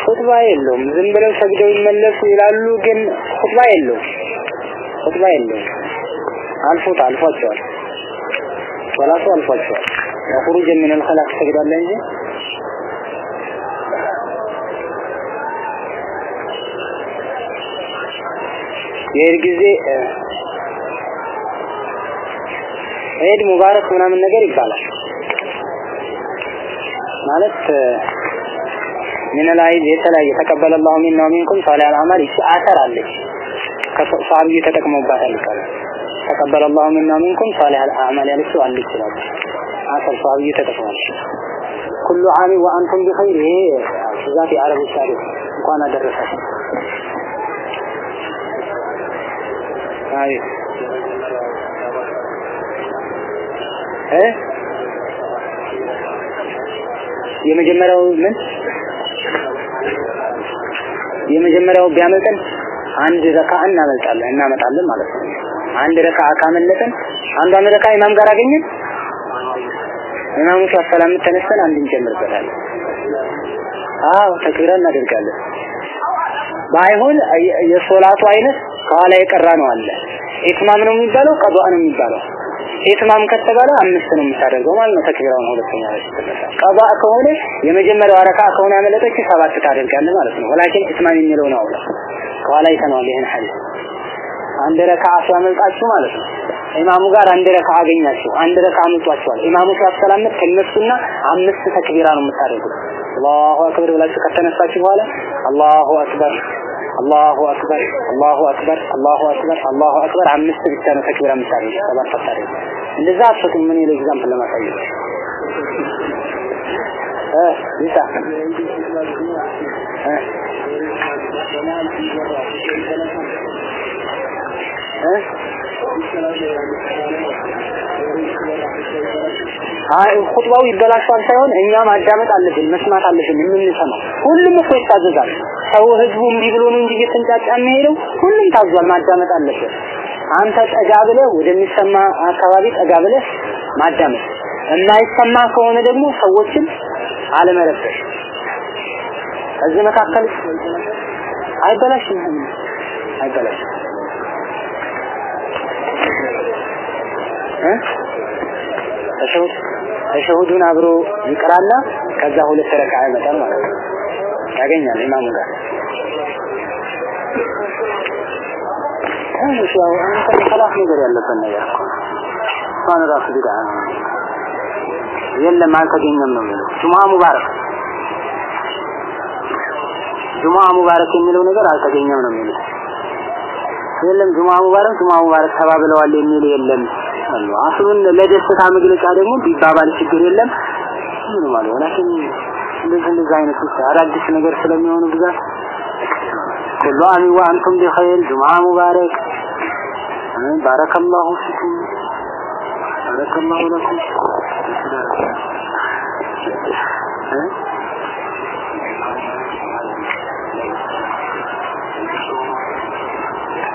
ሁጥባ የለውም። ዝም ብለው ሰግደው ይመለሱ ይላሉ፣ ግን ሁጥባ የለውም። ሁጥባ የለውም። አልፎት አልፏቸዋል። ሶላቱ አልፏቸዋል። ወኹሩጅ ሚነል ኸላቅ ሰግዳለ እንጂ የእር ጊዜ ዒድ ሙባረክ ምናምን ነገር ይባላል። ማለት ምን ላይ የተለያየ ተቀበለ ሚና ወሚንኩም ሷሊህ አልአማል ይቺ አሰር አለች። ከሰሃቢዩ ተጠቅመውባታል ይባላል። ተቀበለ አላሁ ሚና ወሚንኩም ሷሊህ አልአማል ያለችው አለ ይችላል አሰር ሰሃቢዩ ተጠቅመዋል ኩሉ ዓሚ ወአንቱም ቢኸይር ይሄ ብዛት የአረቦች ታሪክ እንኳን አደረሳችሁ አይ እ የመጀመሪያው ምን የመጀመሪያው ቢያመልጠን አንድ ረካ እናመልጣለን እናመጣለን ማለት ነው። አንድ ረካ ካመለጠን አንዷን ረካ ኢማም ጋር አገኘን ኢማሙ ሲያሰላም ተነስተን አንድ እንጨምርበታለን። አዎ ተክቢራ እናደርጋለን። ባይሆን የሶላቱ አይነት ከኋላ የቀራ ነው አለ። ኢትማም ነው የሚባለው ቀዷ ነው የሚባለው። ኢትማም ከተባለ አምስት ነው የምታደርገው ማለት ነው። ተክቢራውን ሁለተኛ ላይ ቀዷ ከሆነ የመጀመሪያው ረካ ከሆነ ያመለጠች ሰባት ታደርጋለህ ማለት ነው። ولكن ኢትማም የሚለው ነው أولى ከኋላ ይተነዋል ይሄን ሐዲስ አንድ ረካ ሲያመልጣችሁ ማለት ነው። ኢማሙ ጋር አንድ ረካ አገኛችሁ፣ አንድ ረካ አምልጧችኋል። ኢማሙ ሲያሰላምት ከነሱና አምስት ተክቢራ ነው የምታደርጉት። አላሁ አክበር ብላችሁ ከተነሳችሁ በኋላ አላሁ አክበር አላሁ አክበር አላሁ አክበር አላሁ አክበር አላሁ አክበር አምስት ብቻ ነው ተክቢራ የምታደርጉት፣ ሰባት አታደርጉ። እንደዛ አትፈቱም። ምን ይለው example ለማሳየት እ ይሳ እ አይ ኹጥባው ይበላሻል ሳይሆን እኛ ማዳመጥ አለብን፣ መስማት አለብን የምንሰማው። ሁሉም እኮ ይታዘዛል። ሰው ህዝቡ እምቢ እንጂ እየተንጫጫ የሚሄደው ሁሉም ታዟል፣ ማዳመጥ አለበት። አንተ ጠጋ ብለህ ወደሚሰማ አካባቢ ጠጋ ብለህ ማዳመጥ፣ የማይሰማ ከሆነ ደግሞ ሰዎችን አለመረበሽ። እዚህ መካከል አይበላሽም፣ አይበላሽም። ተሸሁድ ተሸሁዱን አብሮ ይቀራና ከዛ ሁለት ረካ ያመጣል ማለት ነው። ያገኛል ኢማሙ ጋር። ትንሽ አንተ ሰላፍ ነገር ያለበት ነገር እኮ እሷን ራሱ ነው። የለም አልተገኘም ነው የሚለው። ጁምዓ ሙባረክ። ጁምዓ ሙባረክ የሚለው ነገር አልተገኘም ነው የሚለው። የለም ጁምዓ ሙባረክ ጁምዓ ሙባረክ ተባብለዋል የሚል የለም አሉ አስሉን ለደስታ መግለጫ ደግሞ ቢባባል ችግር የለም። ምን ማለት ወላኪን እንደዚህ እንደዚህ አይነት አዳዲስ ነገር ስለሚሆኑ ብዛት ኩሉ አሚ ወአንቱም ቢኸይር ጁምዓ ሙባረክ። ባረከላሁ ፊኩም። ባረከላሁ ለኩም።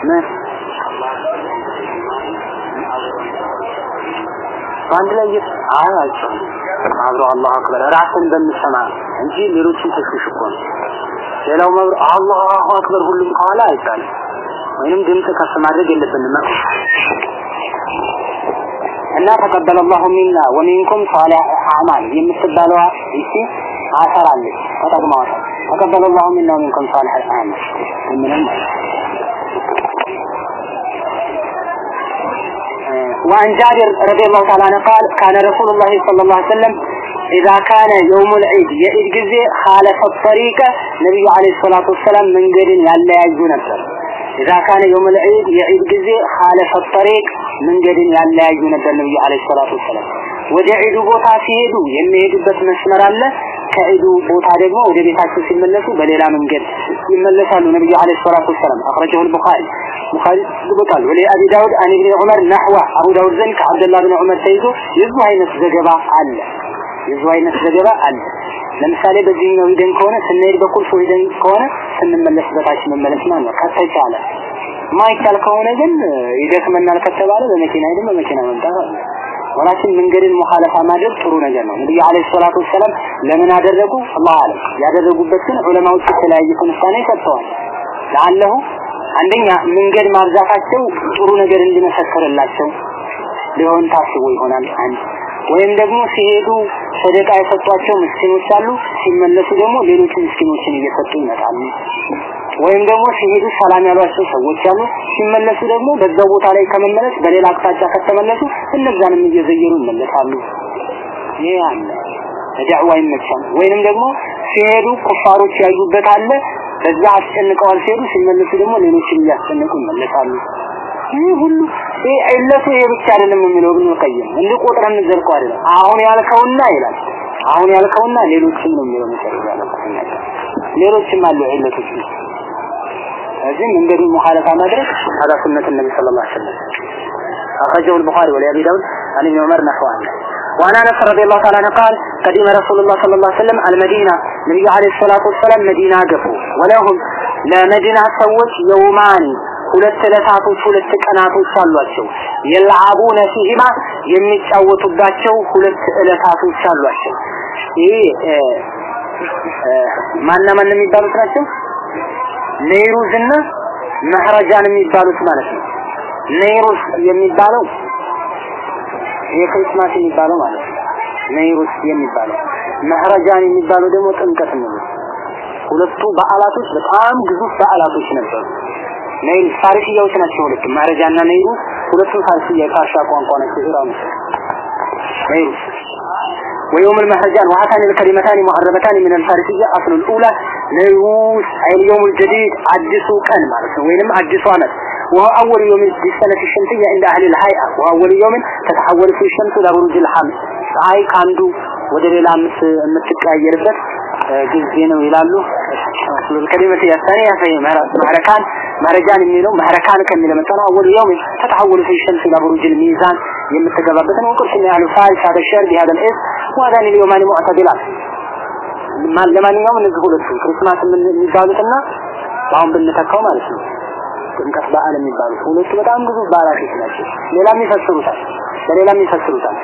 ምን በአንድ ላይ አይቻልም። አብሮ አላሁ አክበር ራስን በሚሰማ እንጂ ሌሎችን ተሽሽ እኮ ነው። ሌላው መብሮ አላሁ አክበር ሁሉም ከኋላ አይቻልም። ወይንም ድምፅ ከፍ ማድረግ የለብንም። እና ተቀበለ አላሁ ሚና ወሚንኩም ሷሊህ አዕማል የምትባለዋ እሺ አሰራለች ተጠቅመዋታል። ተቀበለ አላሁ ሚና ወሚንኩም ሷሊህ አዕማል ምንም ማለት وعن جابر رضي الله تعالى عنه قال كان رسول الله صلى الله عليه وسلم إذا كان يوم العيد يعيد خالف الطريقة نبي عليه الصلاة والسلام من قد يلا يجون نفسه. إذا كان يوم العيد يعيد خالف الطريق من قد يلا يجون نفسه النبي عليه الصلاة والسلام. ወደ ዒዱ ቦታ ሲሄዱ የሚሄዱበት መስመር አለ። ከዒዱ ቦታ ደግሞ ወደ ቤታቸው ሲመለሱ من መንገድ ይመለሳሉ ነብዩ عليه الصلاة والسلام أخرجه البخاري ቡኻሪ ዝግቦታል ወለ አቢ ዳውድ አን ኢብኑ ዑመር ነህዋ አቡ ዳውድ ዘንድ ከአብደላህ ብን ዑመር ተይዞ የዙ አይነት ዘገባ አለ። የዙ አይነት ዘገባ አለ። ለምሳሌ በዚህኛው ሂደን ከሆነ ስንሄድ ሰው ሂደን ከሆነ ስንመለስ በታች መመለስ ማለት ነው። ከተቻለ ማይቻል ከሆነ ግን ይደክመናል ከተባለ በመኪና ሄደን በመኪና መምጣት አለ። ወላኪን መንገድን ሙኻለፋ ማድረግ ጥሩ ነገር ነው። ነብዩ አለይሂ ሰላቱ ወሰለም ለምን አደረጉ? አላህ አለም ያደረጉበት ግን ዑለማዎች የተለያየ ትንታኔ ሰጥተዋል። ለአለሁ አንደኛ መንገድ ማብዛታቸው ጥሩ ነገር እንዲመሰከርላቸው ሊሆን ታስቦ ይሆናል አንድ ወይም ደግሞ ሲሄዱ ሰደቃ የሰጧቸው ምስኪኖች አሉ ሲመለሱ ደግሞ ሌሎች ምስኪኖችን እየሰጡ ይመጣሉ ወይም ደግሞ ሲሄዱ ሰላም ያሏቸው ሰዎች አሉ። ሲመለሱ ደግሞ በዛው ቦታ ላይ ከመመለስ በሌላ አቅጣጫ ከተመለሱ እነዛንም እየዘየሩ ይመለሳሉ። ይሄ አለ ዳዕዋ ይመቻል። ወይንም ደግሞ ሲሄዱ ኩፋሮች ያዩበት አለ። በዛ አስጨንቀዋል ሲሄዱ ሲመለሱ ደግሞ ሌሎችን እያስጨነቁ ይመለሳሉ። ይህ ሁሉ ይህ ዒለቱ ይሄ ብቻ አይደለም የሚለው ግን ቀይም እንደ ቆጥረን ዘልቀው አይደለም። አሁን ያልከውና ይላል አሁን ያልከውና ሌሎችም ነው የሚለው መሰረት ያለኩት ሌሎችም አሉ ዒለቶች እዚህ መንገዱን ሙኻለፋ ማድረግ هذا سنة النبي صلى الله عليه وسلم أخرجه البخاري ولأبي داود عن ابن عمر نحوه وعن انس رضي الله تعالى عنه قال قدم رسول الله صلى الله عليه وسلم المدينه ነቢዩ አለይሂ ሰላቱ ወሰለም መዲና ገቡ። ወለሁም ለመዲና ሰዎች የውማን ሁለት ዕለታቶች ሁለት ቀናቶች አሏቸው። የልዓቡነ ፊሂማ የሚጫወቱባቸው ሁለት ዕለታቶች አሏቸው። ይሄ ማና ማን የሚባሉት ናቸው? ነይሩዝና መህረጃን የሚባሉት ማለት ነው። ነይሩዝ የሚባለው የክሪስማስ የሚባለው ማለት ነው። ነይሩዝ የሚባለው መህረጃን የሚባለው ደግሞ ጥምቀት ነው ሁለቱ በዓላቶች በጣም ግዙፍ በዓላቶች ነበሩ ነይል ፋሪሲያዎች ናቸው ሁለቱ መህረጃና ነይሩስ ሁለቱ ፋሪሲያ የፋርሻ ቋንቋ ናቸው ኢራን ነይሩስ ويوم المهرجان وهاتان الكلمتان محرمتان من الفارسية أصل الأولى نيروس أي اليوم الجديد عجسوا كان معناته وينم عجسوا عمل وهو أول يوم في السنة الشمسية عند أهل الهيئة وهو أول يوم تتحول في الشمس إلى بروج الحمل ፀሐይ ካንዱ ወደ ሌላ የምትቀያየርበት ጊዜ ነው ይላሉ ከሊመት ያሳኒ ያፈይ መህረካን መህረጃን የሚለው መህረካን ከሚለው መጣ ነው አወል يوم تتحول في الشمس الى بروج الميزان የምትገባበት ነው ቁርስ ያሉ ፋሪስ هذا الشهر بهذا الاسم وهذان اليومان معتدلان ለማንኛውም እነዚህ ሁለቱ ክርስማስ የሚባሉትና አሁን ብንተካው ማለት ነው ጥምቀት በዓል የሚባሉት ሁለቱ በጣም ብዙ በዓላቶች ናቸው ሌላም ይፈስሩታል በሌላም ይፈስሩታል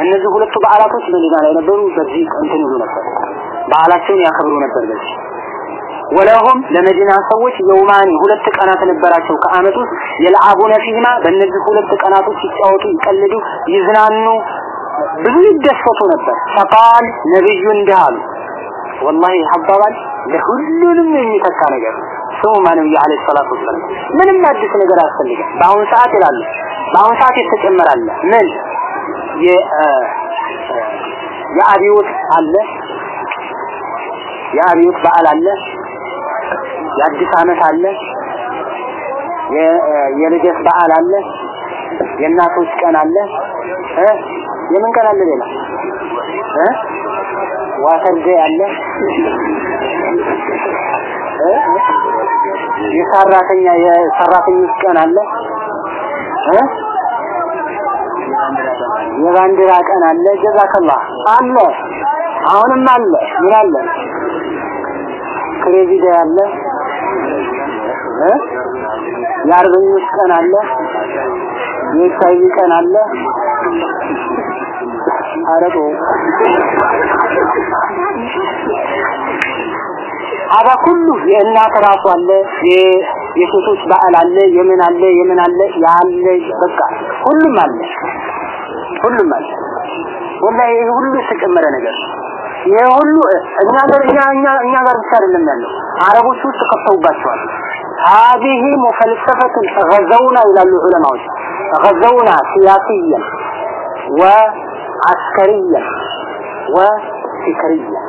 እነዚህ ሁለቱ በዓላቶች መዲና ላይ ነበሩ በዚህ እንትን ይሉ ነበር። በዓላቸውን ያከብሩ ነበር በዚህ። ወለሁም ለመዲና ሰዎች የውማኒ ሁለት ቀናት ነበራቸው። ከአመት ውስጥ የልዓቡነ ፊህማ በእነዚህ ሁለት ቀናቶች ይጫወቱ ይቀልዱ ይዝናኑ ብዙ ይደሰቱ ነበር። ፈቃል ነብዩ እንዲህ አሉ። ወላሂ አባባል ለሁሉንም የሚተካ ነገር ስሙ ማነብዩ አለይሂ ሰላቱ ወሰላም። ምንም አዲስ ነገር አያስፈልግም። በአሁን ሰዓት ይላሉ። በአሁን ሰዓት የተጨመራለ ምን የአብዮት አለ? የአብዮት በዓል አለ? የአዲስ አመት አለ? የልደት በዓል አለ? የእናቶች ቀን አለ? የምን ቀን አለ ሌላ? እ? ዋተርዴ አለ? የሰራተኛ የሰራተኞች ቀን አለ የባንዲራ ቀን አለ ጀዛከላህ። አለ አሁንም አለ። ምን አለ? ክሬዚ አለ የአርበኞች ቀን አለ የኤችአይቪ ቀን አለ። አረጦ አባ ሁሉ የእናት ራሱ አለ የሴቶች በዓል አለ የምን አለ የምን አለ ያለ በቃ ሁሉም አለ ሁሉም አለ ወላሂ ይሄ ሁሉ የተጨመረ ነገር ይሄ ሁሉ እኛ ጋር እኛ እኛ እኛ ጋር ብቻ አይደለም ያለው አረቦች ውስጥ ከፍተውባቸዋል هذه مفلسفة غزونا إلى العلماء غزونا سياسيا وعسكريا وفكريا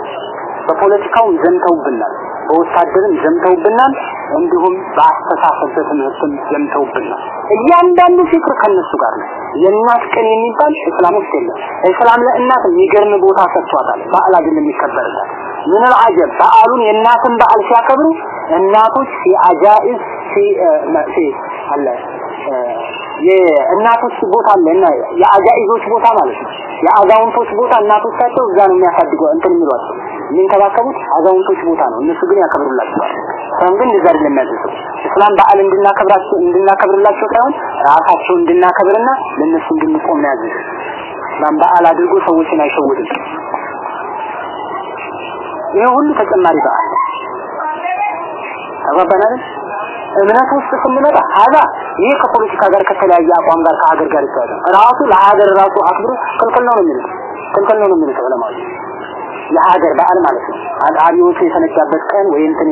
በፖለቲካውም ዘምተውብናል በወታደርም ዘምተውብናል እንዲሁም በአስተሳሰብ በትምህርትም ዘምተውብናል። እያንዳንዱ ፊክር ከነሱ ጋር ነው። የእናት ቀን የሚባል እስላም ውስጥ የለም። እስላም ለእናት የሚገርም ቦታ ሰጥቷታል። በዓል አይደለም የሚከበርላት። ምን አልዓጀብ በዓሉን የእናትን በዓል ሲያከብሩ እናቶች የአጃኢዝ ሲ አለ። የእናቶች ቦታ አለ እና የአጃኢዞች ቦታ ማለት ነው። የአዛውንቶች ቦታ እናቶቻቸው እዛ ነው የሚያሳድገው እንትን የሚሏቸው የሚንከባከቡት አዛውንቶች ቦታ ነው። እነሱ ግን ያከብሩላቸዋል። ሰም ግን እንደዛ አይደለም እስላም በዓል እንድናከብራቸው እንድናከብርላቸው ሳይሆን ራሳቸው እንድናከብርና ለነሱ እንድንቆም ነው ያዘዘ። እስላም በዓል አድርጎ ሰዎችን አይሸውድም። ይሄ ሁሉ ተጨማሪ በዓል ተባባናል እምነት ውስጥ ስንመጣ ሀዛ ይህ ከፖለቲካ ጋር ከተለያየ አቋም ጋር ከሀገር ጋር ይተዋል ራሱ ለሀገር ራሱ አክብሮ ክልክል ነው ነው የሚሉት ክልክል ነው ነው የሚሉት ዑለማዎች የሀገር በዓል ማለት ነው። አብዮቱ የተነሳበት ቀን ወይ እንትን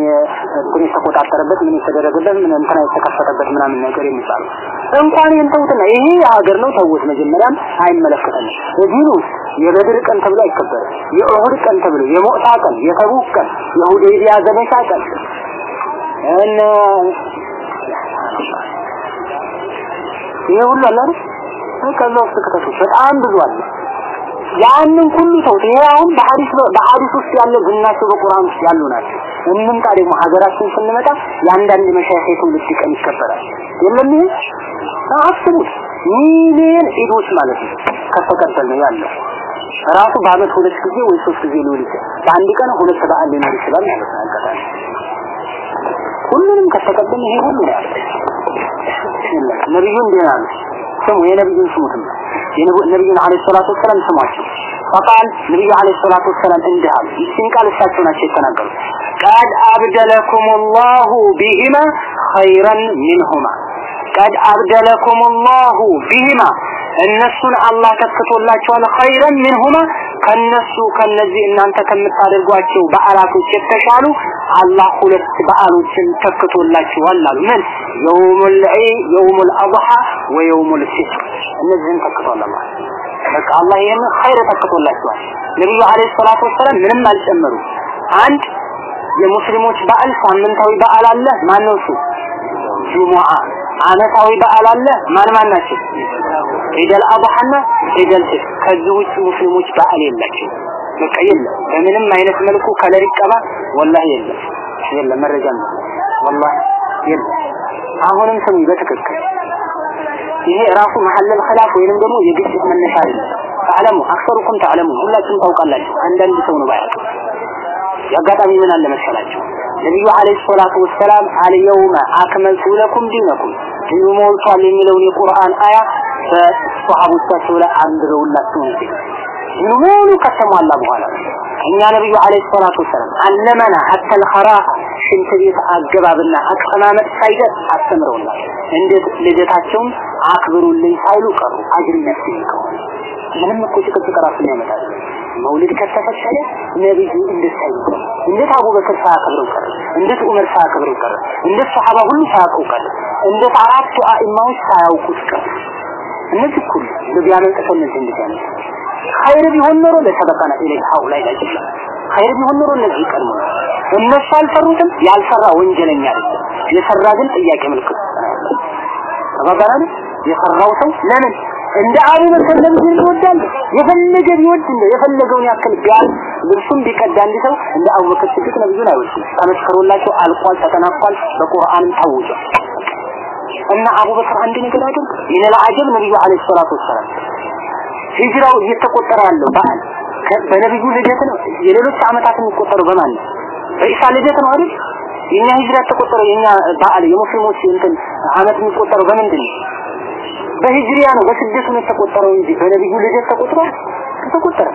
እንትን የተቆጣጠረበት ምን የተደረገበት ምን እንትን የተከፈተበት ምናምን ነገር የሚባለው እንኳን ይህን ተውትና ይሄ የሀገር ነው ተውት። መጀመሪያም አይመለከተንም። እዚህ ውስጥ የበድር ቀን ተብሎ አይከበርም። የኡሁድ ቀን ተብሎ የሞዕታ ቀን፣ የተቡክ ቀን፣ የሁዴይቢያ ዘመቻ ቀን እነ ይሄ ሁሉ አለ አይደል? ከዛ ውስጥ ከተቱት በጣም ብዙ አለ። ያንን ሁሉ ተውት። ይሄ አሁን በሐዲስ በሐዲስ ውስጥ ያለ ዝናቸው በቁርአን ውስጥ ያሉ ናቸው። እንምጣ ደግሞ ሀገራችን ስንመጣ የአንዳንድ መሻይኽ የትውልድ ቀን ይከበራል። የለም ይሄ አስቡት፣ ሚሊዮን ማለት ነው ከተቀበል ነው ያለው ራሱ በአመት ሁለት ጊዜ ወይ ሶስት ጊዜ ሊውል ይችላል። በአንድ ቀን ሁለት በዓል ሊኖር ይችላል ማለት ነው። አጋጣሚ ሁሉንም ከተቀበል ይሄ ሁሉ ነው ነብዩ እንዲህ ስሙ የነብዩን ስሙትም የነቢዩን አለይሂ ሰላቱ ወሰለም ስማቸው ፈቃል ነቢዩ አለይሂ ሰላቱ ወሰለም እንዲህ ይህን ቃል እሳቸው ናቸው የተናገሩት። ቀድ አብደለኩሙላሁ ቢሂማ ኸይረን ሚንሁማ። ቀድ አብደለኩሙላሁ ቢሂማ እነሱን አላህ ተክቶላቸዋል ኸይረን ሚንሁማ። ከነሱ ከነዚህ እናንተ ከምታደርጓቸው በዓላቶች የተሻሉ አላህ ሁለት በዓሎችን ተክቶላቸዋል አሉ። ምን? የውሙል የውሙል አድሃ ወየውሙል ፊጥር። እነዚህን ተክቷል በቃ አላህ ይህን ኸይር ተክቶላቸዋል ነብዩ አለይሂ ሰላቱ ወሰላም ምንም አልጨመሩ አንድ የሙስሊሞች በዓል ሳምንታዊ በዓል አለ። ማን ነው እሱ? ጁሙዓ አመታዊ በዓል አለ? ማን ማን ናቸው? ዒደል አድሃና ዒደል ፊጥር ከዚህ ውጭ ሙስሊሞች በዓል የላቸው። በቃ የለም። በምንም አይነት መልኩ color ይቀባ والله የለም። የለም መረጃ ነው። والله የለም። አሁንም ስሙ በትክክል። ይሄ ራሱ محل الخلاف ወይንም ደግሞ የግጭት መነሻ አይደለም። تعلموا أكثركم تعلموا ሁላችሁም ታውቃላችሁ። አንዳንድ ሰው ነው ባያውቅ የአጋጣሚ ምን አለ መሰላችሁ ነቢዩ عليه الصلاة والسلام اليوم أكملت لكم دينكم ዲኑ ሞልቷል የሚለውን የቁርአን አያ በሰሃቦቻቸው ላይ አንድረውላቸው በኋላ እኛ ነቢዩ አለይሂ ሰላቱ ወሰላም አለመና ሐተል ኸራአ ሽንት ቤት አገባብና አቀማመጥ ሳይደርስ አስተምረውናል። እንዴት ልደታቸውም አክብሩልኝ ሳይሉ ቀሩ። አጅር ነፍስ ምንም እኮ ጭቅጭቅ ራሱን ያመጣል። መውሊድ ከተፈቀደ ነብዩ ሳይሉ እንዴት አቡበክር ሳያከብረው ቀረ? እንዴት ዑመር ሳያከብረው ቀረ? እንዴት ሰሃባ ሁሉ ሳያውቁ ቀረ? እንዴት አራቱ አኢማዎች ሳያውቁት ቀረ? እነዚህ ሁሉ እንደዚህ ያመልጠው እነዚህ ኸይር ቢሆን ኖሮ ለተበቀና ኢለይ ሀውላይ ላይ ኸይር ቢሆን ኖሮ እነዚህ ቀድሞ እነሱ አልሰሩትም ያልሰራ ወንጀለኛ አይደለም። የሰራ ግን ጥያቄ ምልክት ተባባላል የሰራው ሰው ለምን እንደ አቡበከር ለምን ይወዳል? የፈለገ ቢወድ ነው የፈለገውን ያክል ቢያል ልብሱም ቢቀዳ አንድ ሰው እንደ አቡበከር ሲድቅ ነብዩን አይወድም። ተመስከሩላቸው፣ አልቋል፣ ተጠናቋል፣ በቁርአንም ታውጆ እና አቡበክር አንድ ነገር አይደል? ምን ለአጀብ ነብዩ አለይሂ ሰላቱ ወሰለም ሂጅራው እየተቆጠረ ያለው በዓል በነብዩ ልደት ነው። የሌሎች አመታት የሚቆጠሩ በማን ነው? በኢሳ ልደት ነው አይደል? የኛ ሂጅራ የተቆጠረው የኛ በዓል የሙስሊሞች እንትን ዓመት የሚቆጠረው በምንድን ነው? በሂጅሪያ ነው በስደት ነው የተቆጠረው እንጂ በነቢዩ ልደት ተቆጥሯል ተቆጠረ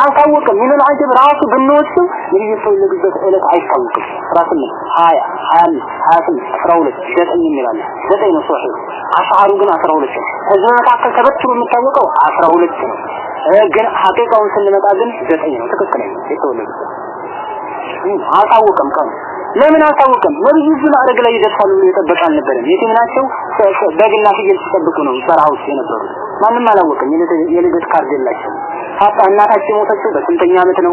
አልታወቅም። ሚነል አጀብ ራሱ ብንወስደው ነብዩ የተወለዱበት ዕለት አይታወቅም። 18 20 25 28 12 ዘጠኝ እንላለን። ዘጠኝ ነው ሶሒህ አሽዓሩ ግን 12 ነው። ከዚህ መካከል ተበትሮ የሚታወቀው 12 ነው። ግን ሐቂቃውን ስንመጣ ግን ዘጠኝ ነው ትክክለኛ የተወለዱበት አልታወቀም ቀኑ ለምን አልታወቀም? ነብዩ እዚህ ማዕረግ ላይ ይደርሳሉ ብሎ የጠበቀ አልነበረም። በግና ፍየል ሲጠብቁ ነው በረሃ ውስጥ የነበሩ ማንም አላወቀም። የልደት ካርድ የላቸው ሀታ እናታቸው የሞተችው በስንተኛ ዓመት ነው?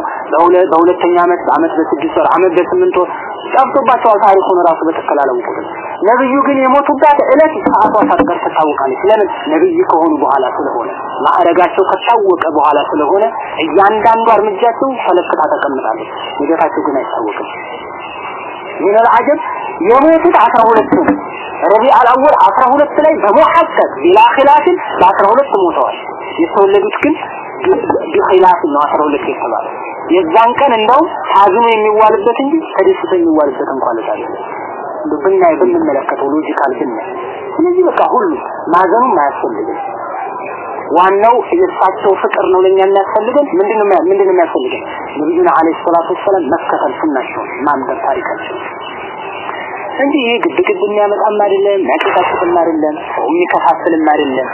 በሁለተኛ ዓመት በአመት በስድስት ወር አመት በስምንት ወር ጠፍቶባቸዋል። ታሪኩን ራሱ በትክክል አላወቁትም ነብዩ ግን የሞቱባት እለት ሰዓቷ ሳትቀር ትታወቃለች። ለምን? ነብይ ከሆኑ በኋላ ስለሆነ ማዕረጋቸው ከታወቀ በኋላ ስለሆነ እያንዳንዱ እርምጃቸው ተለክታ ተቀምጣለች። ልደታቸው ግን አይታወቅም من العجب የሞቱት አስራ ሁለቱ ربيع الأول አስራ ሁለት ላይ በሙሐከት بلا خلاف በአስራ ሁለት ሞተዋል። የተወለዱት ግን بخلاف ነው አስራ ሁለት የተባለው የዛን ቀን እንደው ታዝኖ የሚዋልበት እንጂ ተደስቶ የሚዋልበት እንኳን ለታለ ብናይ ብንመለከተው logical ብናይ ስለዚህ በቃ ሁሉ ማዘኑም አያስፈልግም። ዋናው የእሳቸው ፍቅር ነው ለኛ የሚያስፈልገን። ምንድነው ምንድነው የሚያስፈልገን? ነብዩና አለይሂ ሰላቱ ወሰለም መከተል ሱናቸው ማንበብ ታሪካቸው እንጂ ይሄ ግድ ግድ የሚያመጣም አይደለም የሚያቀሳቅስም አይደለም ሰው የሚከፋፍልም አይደለም።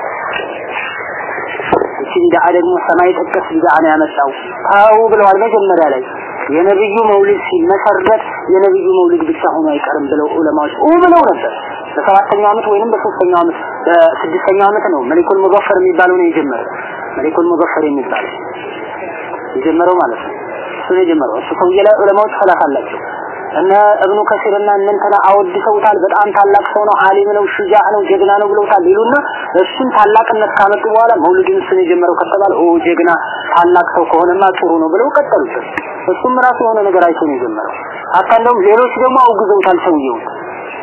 ቢድዓ ደግሞ ሰማይ ጠቀስ ቢድዓ ነው ያመጣው። ታው ብለዋል መጀመሪያ ላይ። የነብዩ መውሊድ ሲመሰረት የነብዩ መውሊድ ብቻ ሆኖ አይቀርም ብለው ዑለማዎች ኡ ብለው ነበር። በሰባተኛው ዓመት ወይንም በሶስተኛው ዓመት በስድስተኛው ዓመት ነው መሊኩል ሙዘፈር የሚባለው ነው የጀመረው። መሊኩል ሙዘፈር የሚባለው የጀመረው ማለት ነው። እሱ ነው የጀመረው። እሱ ሰውዬ ላይ ዑለማዎች አላቸው። እነ እብኑ ከሲርና እነንተና አወድሰውታል። በጣም ታላቅ ሰው ነው አሊም ነው ሹጃ ነው ጀግና ነው ብለውታል ይሉና እሱን ታላቅነት ካመጡ በኋላ መውሊድን እሱን የጀመረው ከተባለ ኦ ጀግና ታላቅ ሰው ከሆነማ ጥሩ ነው ብለው ቀጠሉበት እሱም ራሱ የሆነ ነገር አይቶ ነው የጀመረው። አታ እንደውም ሌሎች ደግሞ አውግዘውታል ሰውየው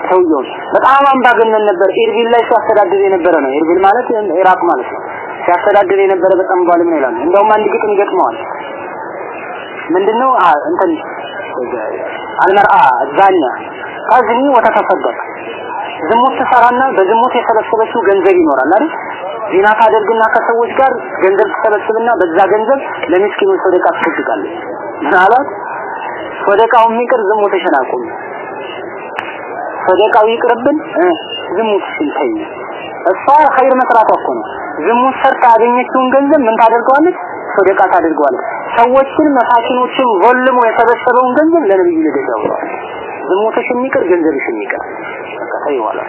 ሰውየው በጣም አምባገነን ነበር። ኢርቢል ላይ ሲያስተዳድር የነበረ ነው። ኢርቢል ማለት ኢራቅ ማለት ነው። ሲያስተዳድር የነበረ በጣም ነው ይላሉ። እንደውም አንድ ግጥም ገጥመዋል። ምንድነው? እንትን አልመርአ ዛኛ። ታዝኒ ወተተሰደቅ ዝሙት ትሰራና በዝሙት የሰበሰበችው ገንዘብ ይኖራል አይደል? ዚና ታደርግና ከሰዎች ጋር ገንዘብ ትሰበስብና በዛ ገንዘብ ለምስኪኖች ሰደቃ ትሰጥቃለች ምናልባት ሰደቃው የሚቀር ዝሙትሽን አቁም ሰደቃው ይቅርብን? ዝሙትሽን ተይ እሷ ኸይር መስራቷ እኮ ነው። ዝሙት ሰርታ ያገኘችውን ገንዘብ ምን ታደርገዋለች? ሰደቃ ታደርገዋለች። ሰዎችን መሳኪኖችን ወልሞ የሰበሰበውን ገንዘብ ለነብዩ ልገዛው ዝሙትሽ የሚቀር ገንዘብሽ የሚቀር። ተይዋላ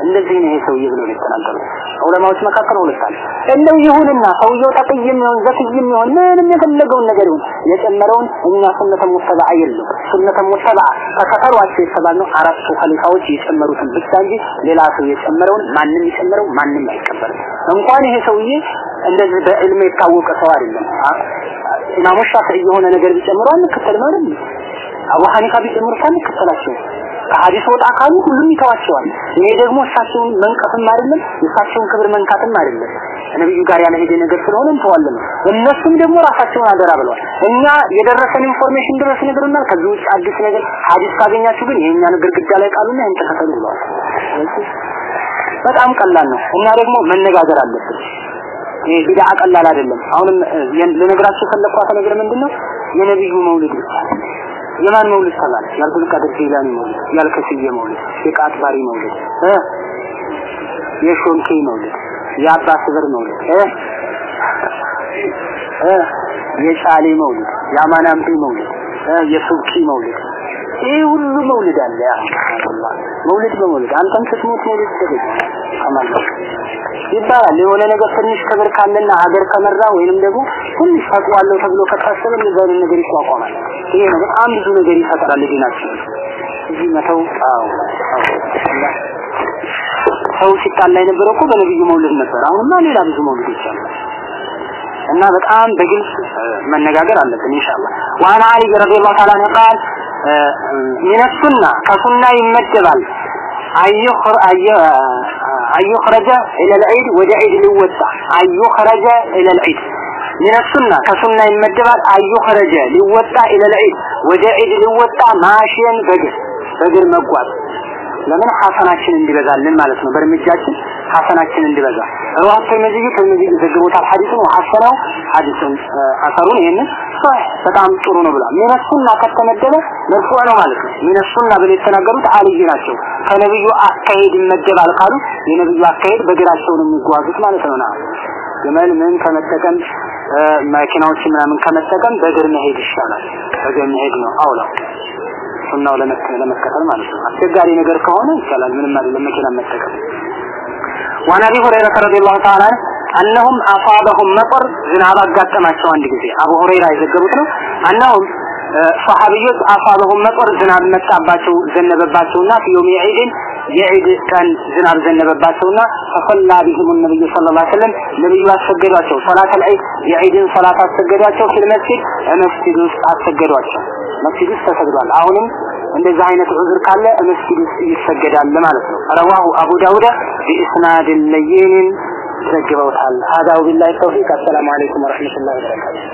እንደዚህ ነው ሰውዬ ብለው የተናገሩ ዑለማዎች መካከል ሁለታል እንደው ይሁንና ሰውየው ተቅይም ይሁን ዘክይም ይሁን ምንም የፈለገውን ነገር ይሁን የጨመረውን እኛ ሱነተ ሙተበዓ የለም ሱነተ ሙተበዓ ከሰፈሯቸው የተባልነው አራቱ ኸሊፋዎች የጨመሩትን ብቻ እንጂ ሌላ ሰው የጨመረውን ማንም የጨመረው ማንም አይቀበልም። እንኳን ይሄ ሰውዬ እንደዚህ በዕልም የታወቀ ሰው አይደለም። ኢማሙ ሻፊዒ የሆነ ነገር ቢጨምሩ አንከተልም አይደል? አቡ ሐኒፋ ቢጨምሩ አንከተላቸው ከሐዲስ ወጣ ካሉ ሁሉም ይተዋቸዋል። ይሄ ደግሞ እሳቸውን መንቀፍም አይደለም የእሳቸውን ክብር መንካትም አይደለም። ነብዩ ጋር ያልሄደ ነገር ስለሆነ እንተዋለን እነሱም ደግሞ ራሳቸውን አደራ ብለዋል። እኛ የደረሰን information ድረስ ነገርና ከዚህ ውጭ አዲስ ነገር ሐዲስ ካገኛችሁ ግን የኛን ግድግዳ ላይ ቃሉና ይህን ተከተሉ ብለዋል። በጣም ቀላል ነው። እና ደግሞ መነጋገር አለብን። ይሄ ቢድዓ ቀላል አይደለም። አሁንም ለነገራችሁ የፈለኳት ነገር ምንድነው? የነብዩ መውሊድ ብቻ የማን መውሊድ ተባለ የአብዱል ቃድር ጂላኒ መውሊድ የአልከስዬ መውሊድ የቃጥባሪ መውሊድ እ? የሾንኬ መውሊድ የአባ ስብር መውሊድ እ? እ? የጫሌ መውሊድ የአማናምቴ መውሊድ እ? የሱብቂ መውሊድ ይህ ሁሉ መውሊድ አለ ያ አላህ መውሊድ በመውሊድ አንተም ስትሞት መውሊድ ተገኘ አማላህ ይባላል የሆነ ነገር ትንሽ ክብር ካለና ሀገር ከመራ ወይንም ደግሞ ትንሽ ተቋለው ተብሎ ከታሰበ እንደዛ ነገር ይቋቋማል ይሄ ነው በጣም ብዙ ነገር ይፈጥራል ዲናችን እዚህ መተው አዎ ሰው ሲጣላ የነበረው እኮ በነብዩ መውሊድ ነበር አሁንማ ሌላ ብዙ መውሊድ ይቻላል እና በጣም በግልጽ መነጋገር አለብን ኢንሻአላህ ዋና አሊ ረዲየላሁ ተዓላ عنه قال من السنة ከሱና ይመደባል። أن يخرج إلى العيد ወደ ዒድ ሊወጣ። أن يخرج إلى العيد من السنة ከሱና ይመደባል። أن يخرج ሊወጣ إلى العيد ወደ ዒድ ሊወጣ ماشيا በግር በግር መጓዝ። ለምን ሐሰናችን እንዲበዛልን ማለት ነው በእርምጃችን ሐሰናችን እንዲበዛ رواه الترمذي الترمذي ዘግቦታል ሐዲሱን ወሐሰነው ሐዲሱን አሰሩን ይሄንን በጣም ጥሩ ነው ብሏል ምን ሱና ከተመደበ መርፎ ነው ማለት ነው ምን ሱና ብለው የተናገሩት አልይ ናቸው ከነብዩ አካሄድ ይመደባል ካሉ የነብዩ አካሄድ በግራቸው ነው የሚጓዙት ማለት ነው ና ግመል ምን ከመጠቀም መኪናዎች ምናምን ከመጠቀም በእግር መሄድ ይሻላል በእግር መሄድ ነው አውላው ሱናው ለመከተል ማለት ነው አስቸጋሪ ነገር ከሆነ ይቻላል ምንም አይደለም መኪና መጠቀም وعن ابي هريره رضي الله تعالى عنه انهم اصابهم مطر ዝናብ አጋጠማቸው አንድ ጊዜ አቡ ሁረይራ የዘገቡት ነው እነሆም ሰሃቢዮች አሳበሁም መጦር ዝናብ መጣባቸው ዘነበባቸውና ፊዮም የዒድን የዒድ ቀን ዝናብ ዘነበባቸውና ፈሰላ ቢህም ነብዩ ሰለላሁ ዐለይሂ ወሰለም ነብዩ አሰገዷቸው ሰላት አልዒድ የዒድን ሰላት አሰገዷቸው ፊል መስጂድ መስጂድ ውስጥ አሰገዷቸው መስጊድ ውስጥ ተሰግዷል። አሁንም እንደዛ አይነት ዑዝር ካለ መስጊድ ውስጥ ይሰገዳል ማለት ነው። ረዋሁ አቡ ዳውድ ቢኢስናድ ለይን ዘግበውታል። ሀዳው ቢላሂ ተውፊቅ። አሰላሙ አለይኩም ወረሕመቱላሂ ወበረካቱሁ።